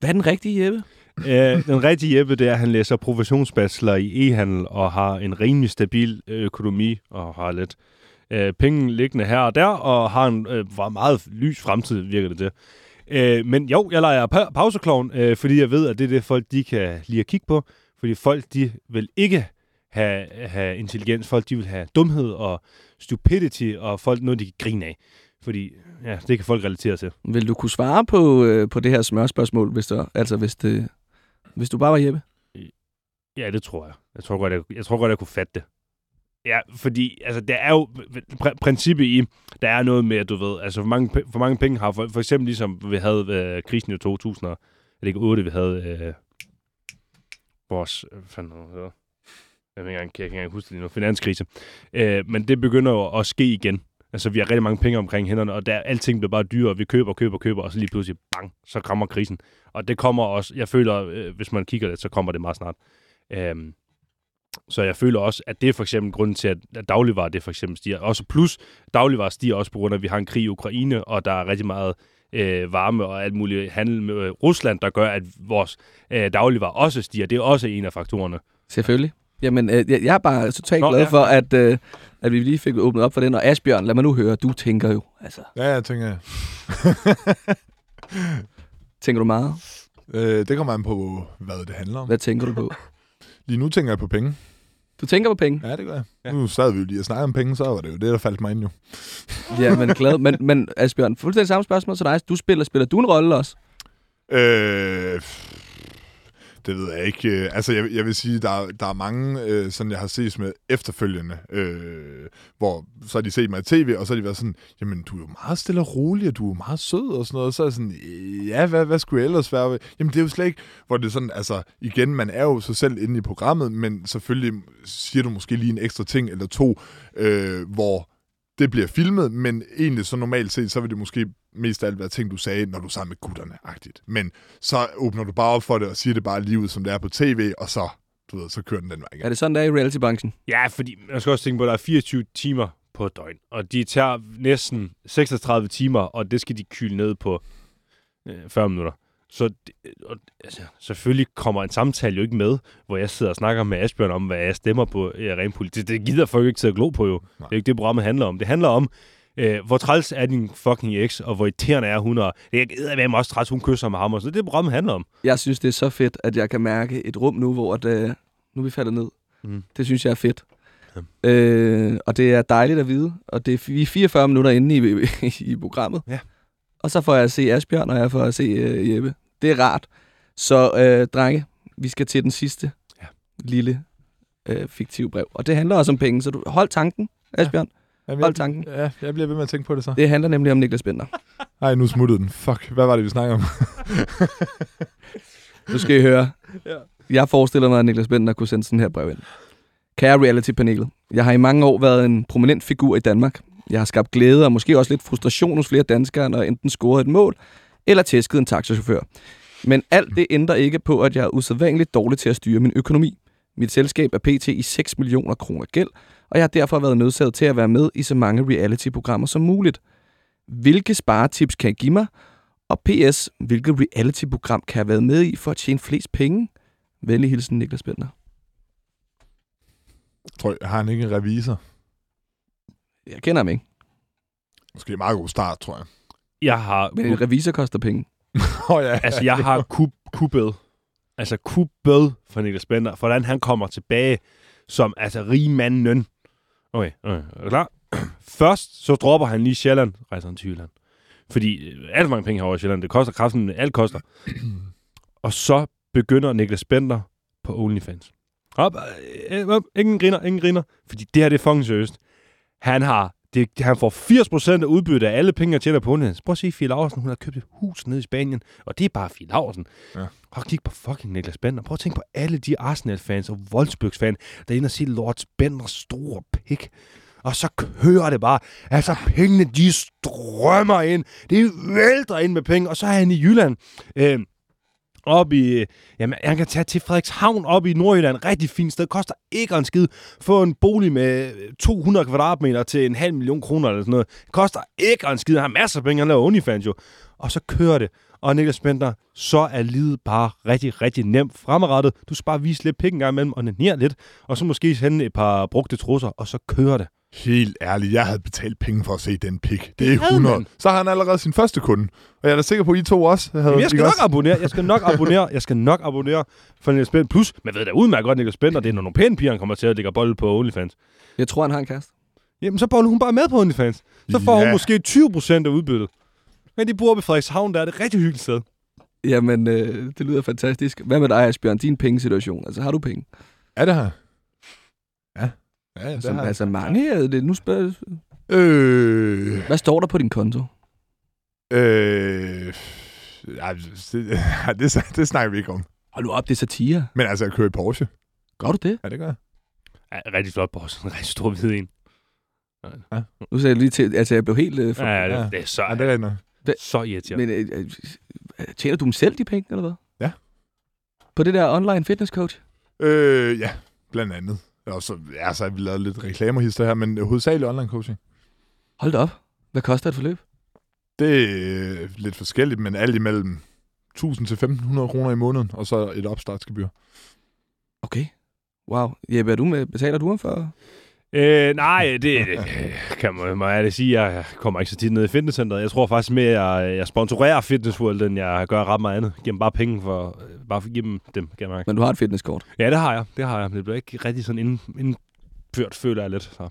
Hvad er den rigtige Jeppe? Æh, den rigtige Jeppe, det er, at han læser professionsbachelor i e-handel og har en rimelig stabil økonomi og har lidt øh, penge liggende her og der, og har en øh, meget lys fremtid, virker det til. Øh, men jo, jeg leger pa- pausekloven, øh, fordi jeg ved, at det er det, folk de kan lide at kigge på. Fordi folk, de vil ikke have, have intelligens. Folk, de vil have dumhed og stupidity, og folk noget, de kan grine af. Fordi, ja, det kan folk relatere til. Vil du kunne svare på, øh, på det her smørspørgsmål, hvis, du, altså hvis, det, hvis du bare var Jeppe? Ja, det tror jeg. Jeg tror godt, jeg, jeg, tror godt, jeg kunne fatte det. Ja, fordi altså, der er jo pr- princippet i, der er noget med, at du ved, altså for mange, for mange penge har, for, for eksempel ligesom vi havde øh, krisen i 2000, eller ikke 8, vi havde øh, vores, øh, fanden, hvad jeg kan ikke engang huske det lige nu, finanskrise. Øh, men det begynder jo at ske igen. Altså, vi har rigtig mange penge omkring hænderne, og der, alting bliver bare dyrere. Vi køber, køber, køber, og så lige pludselig, bang, så kommer krisen. Og det kommer også, jeg føler, øh, hvis man kigger lidt, så kommer det meget snart. Øhm, så jeg føler også, at det er for eksempel grunden til, at dagligvarer det for eksempel stiger. Også plus, dagligvarer stiger også på grund af, at vi har en krig i Ukraine, og der er rigtig meget øh, varme og alt muligt handel med øh, Rusland, der gør, at vores øh, dagligvarer også stiger. Det er også en af faktorerne. Selvfølgelig. Jamen, øh, jeg, jeg er bare totalt Nå, glad ja. for, at, øh, at vi lige fik åbnet op for den. Og Asbjørn, lad mig nu høre, du tænker jo. Altså. Ja, jeg tænker. tænker du meget? Øh, det kommer an på, hvad det handler om. Hvad tænker du på? Lige nu tænker jeg på penge. Du tænker på penge? Ja, det gør jeg. Ja. Nu sad vi jo lige og snakkede om penge, så var det jo det, der faldt mig ind jo. ja, men glad. Men, men Asbjørn, fuldstændig samme spørgsmål til dig. Du spiller, spiller du en rolle også? Øh, det ved jeg ikke. Øh, altså, jeg, jeg vil sige, der, der er mange, øh, sådan jeg har set med efterfølgende, øh, hvor så har de set mig i tv, og så har de været sådan, jamen, du er jo meget stille og rolig, og du er meget sød og sådan noget. Og så er jeg sådan, ja, hvad, hvad skulle jeg ellers være? Jamen, det er jo slet ikke, hvor det er sådan, altså, igen, man er jo sig selv inde i programmet, men selvfølgelig siger du måske lige en ekstra ting eller to, øh, hvor det bliver filmet, men egentlig så normalt set, så vil det måske mest af alt være ting, du sagde, når du er sammen med gutterne-agtigt. Men så åbner du bare op for det og siger det bare lige ud, som det er på tv, og så, du ved, så kører den den vej igen. Er det sådan, der er i reality-branchen? Ja, fordi man skal også tænke på, at der er 24 timer på et døgn, og de tager næsten 36 timer, og det skal de kyle ned på øh, 40 minutter. Så og, altså, selvfølgelig kommer en samtale jo ikke med, hvor jeg sidder og snakker med Asbjørn om, hvad jeg stemmer på i ren politik. Det, det gider folk ikke til at glo på jo. Nej. Det er ikke det, programmet handler om. Det handler om, øh, hvor træls er din fucking eks, og hvor irriterende er hun, og det er jeg også træls, hun kysser med ham, og så det er det, programmet handler om. Jeg synes, det er så fedt, at jeg kan mærke et rum nu, hvor det, nu er vi faldet ned. Mm. Det synes jeg er fedt. Øh, og det er dejligt at vide. Og det er, vi er 44 minutter inde i, i, i programmet. Ja. Og så får jeg at se Asbjørn, og jeg får at se øh, Jeppe. Det er rart. Så øh, drenge, vi skal til den sidste Ja. lille øh, fiktive brev. Og det handler også om penge, så du hold tanken, Asbjørn. Jamen, Hold jeg, tanken. ja, jeg bliver ved med at tænke på det så. Det handler nemlig om Niklas Bender. Nej, nu smuttede den. Fuck, hvad var det, vi snakkede om? Nu skal I høre. Ja. Jeg forestiller mig, at Niklas Bender kunne sende sådan her brev ind. Kære reality-panelet. Jeg har i mange år været en prominent figur i Danmark. Jeg har skabt glæde og måske også lidt frustration hos flere danskere, når jeg enten scoret et mål eller tæsket en taxachauffør. Men alt det ændrer ikke på, at jeg er usædvanligt dårlig til at styre min økonomi. Mit selskab er pt. i 6 millioner kroner gæld, og jeg har derfor været nødsaget til at være med i så mange reality-programmer som muligt. Hvilke sparetips kan I give mig? Og PS, hvilket reality-program kan jeg have været med i for at tjene flest penge? Venlig hilsen, Niklas Bender. Tror jeg, har han ikke en revisor? Jeg kender ham ikke, Måske en meget god start, tror jeg. Jeg har... men en revisor koster penge. Åh oh, ja. Altså, jeg har kub, kubbet. Altså, kubbet for Niklas Bender. Hvordan han kommer tilbage som altså rigmanden. Okay, okay. Er klar? Først så dropper han lige Sjælland, rejser han til Jylland. Fordi øh, alt for mange penge herovre i Sjælland. Det koster kraften, alt koster. Og så begynder Niklas Bender på OnlyFans. Op, øh, øh, op, ingen griner, ingen griner. Fordi det her, det er fucking seriøst. Han har det, han får 80% af udbytte af alle penge, jeg tjener på OnlyFans. Prøv at se Fie Laursen, hun har købt et hus nede i Spanien, og det er bare Fie Laursen. Ja. Og kig på fucking Niklas Bender. Prøv at tænke på alle de Arsenal-fans og Wolfsburgs-fans, der er inde og se Lord Benders store pik. Og så kører det bare. Altså, pengene, de strømmer ind. Det vælter ind med penge. Og så er han i Jylland. Øh, op i, øh, jamen, han kan tage til Frederikshavn op i Nordjylland, rigtig fint sted, koster ikke en skid, få en bolig med øh, 200 kvadratmeter til en halv million kroner eller sådan noget, koster ikke en skid, han har masser af penge, han laver OnlyFans jo, og så kører det, og Niklas Bender, så er livet bare rigtig, rigtig nemt fremadrettet, du skal bare vise lidt penge en gang imellem, og ned lidt, og så måske sende et par brugte trusser, og så kører det. Helt ærligt, jeg havde betalt penge for at se den pik. Det er havde 100. man. Så har han allerede sin første kunde. Og jeg er da sikker på, at I to også havde... Jamen, jeg skal nok også? abonnere, jeg skal nok abonnere, jeg skal nok abonnere for Niklas Bender. Plus, man ved da udmærket godt, Niklas Bender, det er nogle pæne piger, han kommer til at lægge bold på OnlyFans. Jeg tror, han har en kæreste. Jamen, så boller hun bare med på OnlyFans. Så får Ja. hun måske 20% af udbyttet. Men de bor ved Frederikshavn, der er det et rigtig hyggeligt sted. Jamen, øh, det lyder fantastisk. Hvad med dig, Asbjørn? Din pengesituation. Altså, har du penge? Er det her? Ja. Ja, det Altså, har jeg. altså mange er det. Nu spørger Øh... Hvad står der på din konto? Øh... Ja, det, det, det snakker vi ikke om. Hold nu op, det er satire. Men altså, jeg kører i Porsche. Gør du det? Ja, det gør jeg. Ja, rigtig flot på En rigtig stor hvid en. Nu sagde jeg lige til, altså jeg blev helt... Øh, for, Ja, Ja. det, det er så, Ja, det er rigtigt nok. så irriterende. Men øh, øh, tjener du dem selv, de penge, eller hvad? Ja. På det der online fitness coach? Øh, ja, blandt andet. Og så, ja, så har vi lavet lidt reklamerhister her, men hovedsageligt online coaching. Hold da op. Hvad koster et forløb? Det er lidt forskelligt, men alt imellem 1000 til 1500 kroner i måneden, og så et opstartsgebyr. Okay. Wow. Jeppe, er du med? Betaler du ham for? Øh, nej, det, kan man, må jeg sige. Jeg kommer ikke så tit ned i fitnesscenteret. Jeg tror faktisk mere, at jeg, jeg sponsorerer Fitness World, end jeg gør ret meget andet. Giver dem bare penge for, bare for at give dem dem, kan jeg. Men du har et fitnesskort. Ja, det har jeg. Det har jeg. Men det bliver ikke rigtig sådan ind, indført, føler jeg lidt. Så.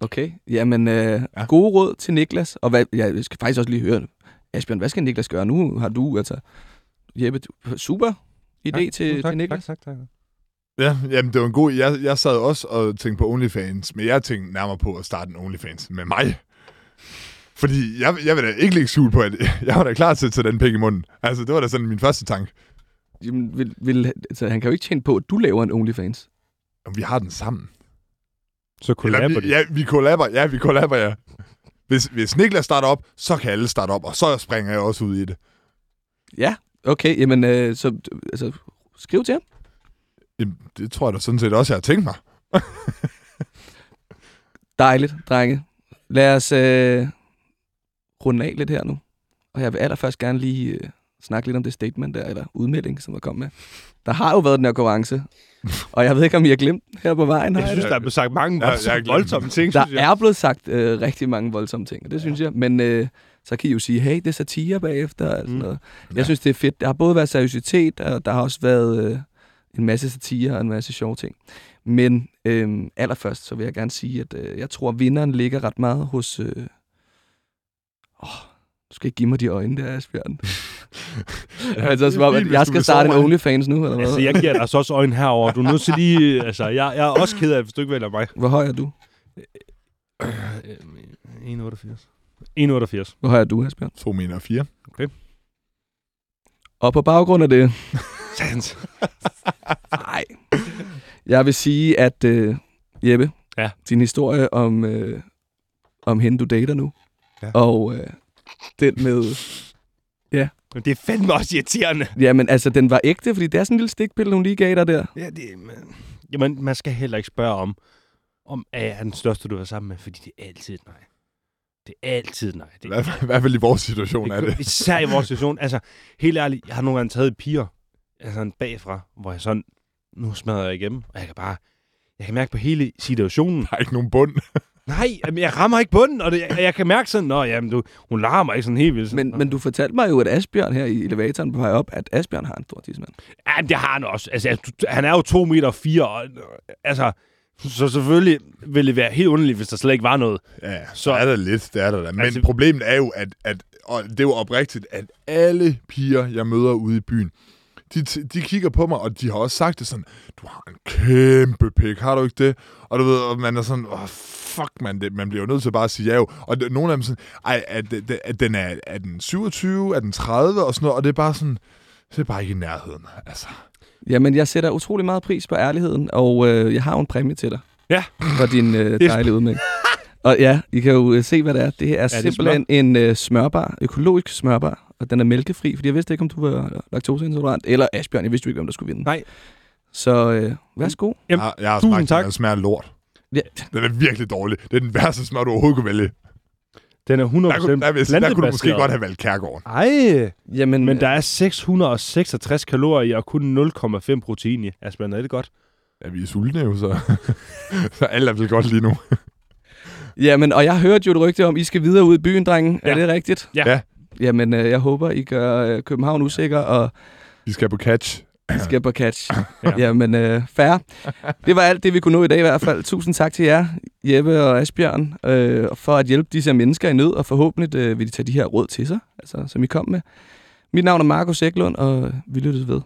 Okay. Jamen, øh, ja. Ja. gode råd til Niklas. Og hvad, ja, jeg skal faktisk også lige høre, Asbjørn, hvad skal Niklas gøre? Nu har du, altså... Jeppe, super idé Tak. til, tak, til Niklas. Tak, tak, tak. Ja, jamen det var en god... Jeg, jeg sad også og tænkte på OnlyFans, men jeg tænkte nærmere på at starte en OnlyFans med mig. Fordi jeg, jeg vil da ikke lægge skjul på, at jeg var da klar til at tage den penge i munden. Altså, det var da sådan min første tanke. Jamen, vil, vil, altså, han kan jo ikke tjene på, at du laver en OnlyFans. Og vi har den sammen. Så kollaber vi, de. ja, vi kollaber. Ja, vi kollaber, ja. Hvis, hvis Niklas starter op, så kan alle starte op, og så springer jeg også ud i det. Ja, okay. Jamen, øh, så altså, skriv til ham. Jamen, det tror jeg da sådan set også, jeg har tænkt mig. Dejligt, drenge. Lad os øh, runde af lidt her nu. Og jeg vil allerførst gerne lige øh, snakke lidt om det statement der, eller udmelding, som der kom med. Der har jo været den her konkurrence, og jeg ved ikke, om I har glemt den her på vejen. Jeg synes, der er blevet sagt mange Ja, voldsomme, glemt voldsomme ting, Der synes jeg. er blevet sagt øh, rigtig mange voldsomme ting, og det synes jeg. Men øh, så kan I jo sige, hey, det er satire bagefter. Og sådan Mm. noget. Ja. Jeg synes, det er fedt. Der har både været seriøsitet, og der har også været... Øh, en masse satire og en masse sjove ting. Men øh, allerførst, så vil jeg gerne sige, at øh, jeg tror, at vinderen ligger ret meget hos... Øh, åh, du skal ikke give mig de øjne der, Asbjørn. altså, som om, at jeg skal starte en OnlyFans nu, eller hvad? Altså, jeg giver dig altså også øjne herover. Du er nødt til lige... Altså, jeg, jeg er også ked af, hvis du ikke vælger mig. Hvor høj er du? 1,88. 1,88. Hvor høj er du, Asbjørn? 2 meter 4. Og på baggrund af det, Sands. nej. Jeg vil sige, at øh, Jeppe, Ja. din historie om, øh, om hende, du dater nu, Ja. og øh, den med... Men det er fandme også irriterende. Jamen, altså, den var ægte, fordi det er sådan en lille stikpille, hun lige gav dig der. Ja, det, man, jamen, man skal heller ikke spørge om, om er jeg den største, du er sammen med, fordi det er altid nej. Det er altid nej. Det, fald- i hvert fald i vores situation er det. Især i vores situation. Altså, helt ærligt, jeg har nogle gange taget piger sådan bagfra, hvor jeg sådan, nu smadrer jeg igennem, og jeg kan bare, jeg kan mærke på hele situationen. Der er ikke nogen bund. Nej, jamen, jeg rammer ikke bunden, og det, jeg, jeg kan mærke sådan, nå, jamen, du, hun larmer ikke sådan helt vildt. Sådan, Men, men du fortalte mig jo, at Asbjørn her i elevatoren på vej op, at Asbjørn har en stor tidsmand. Ja, det har han også. Altså, han er jo to meter fire, og, altså, så selvfølgelig ville det være helt underligt, hvis der slet ikke var noget. Ja, Så- er der lidt, det er der da. Men altså, problemet er jo, at, at og det er jo oprigtigt, at alle piger, jeg møder ude i byen, de, de kigger på mig, og de har også sagt det sådan, du har en kæmpe pik, har du ikke det? Og du ved, og man er sådan, oh, fuck man, det, man bliver jo nødt til bare at sige ja jo. Og det, nogle af dem sådan, ej, at, at, at den er, er den 27, er den 30 og sådan noget, og det er bare sådan, det er bare ikke i nærheden, altså. Jamen, jeg sætter utrolig meget pris på ærligheden, og øh, jeg har jo en præmie til dig. Ja. For din øh, Det er dejlige udmelding. Og ja, I kan jo øh, se, hvad det er. Det er det simpelthen en øh, smørbar, økologisk smørbar, og den er mælkefri, fordi jeg vidste ikke, om du var laktoseintolerant, eller Asbjørn, jeg vidste jo ikke, hvem der skulle vinde. Nej. Så øh, værsgo. Jamen, jeg, jeg har tusind smagt, tak. den, den smager lort. Ja. Den er virkelig dårlig. Det er den værste smør, du overhovedet kunne vælge. Den er 100% Der kunne, der, sige, der kunne du måske godt have valgt Kærgården. Ej, Jamen, men der er 666 kalorier i, og kun 0,5 protein i. Altså, er det godt? Ja, vi er sultne jo, så, så alt er vel godt lige nu. Jamen, og jeg hørte jo et rygte om, I skal videre ud i byen, drenge. Ja. Er det rigtigt? Ja. Ja. Jamen, øh, jeg håber, I gør øh, København usikker, og Vi skal på catch. I skal på catch. Ja. ja. Jamen, øh, fair. Det var alt det, vi kunne nå i dag i hvert fald. Tusind tak til jer, Jeppe og Asbjørn, øh, for at hjælpe disse mennesker i nød, og forhåbentlig øh, vil de tage de her råd til sig, altså, som I kom med. Mit navn er Markus Eklund, og vi lyttes ved.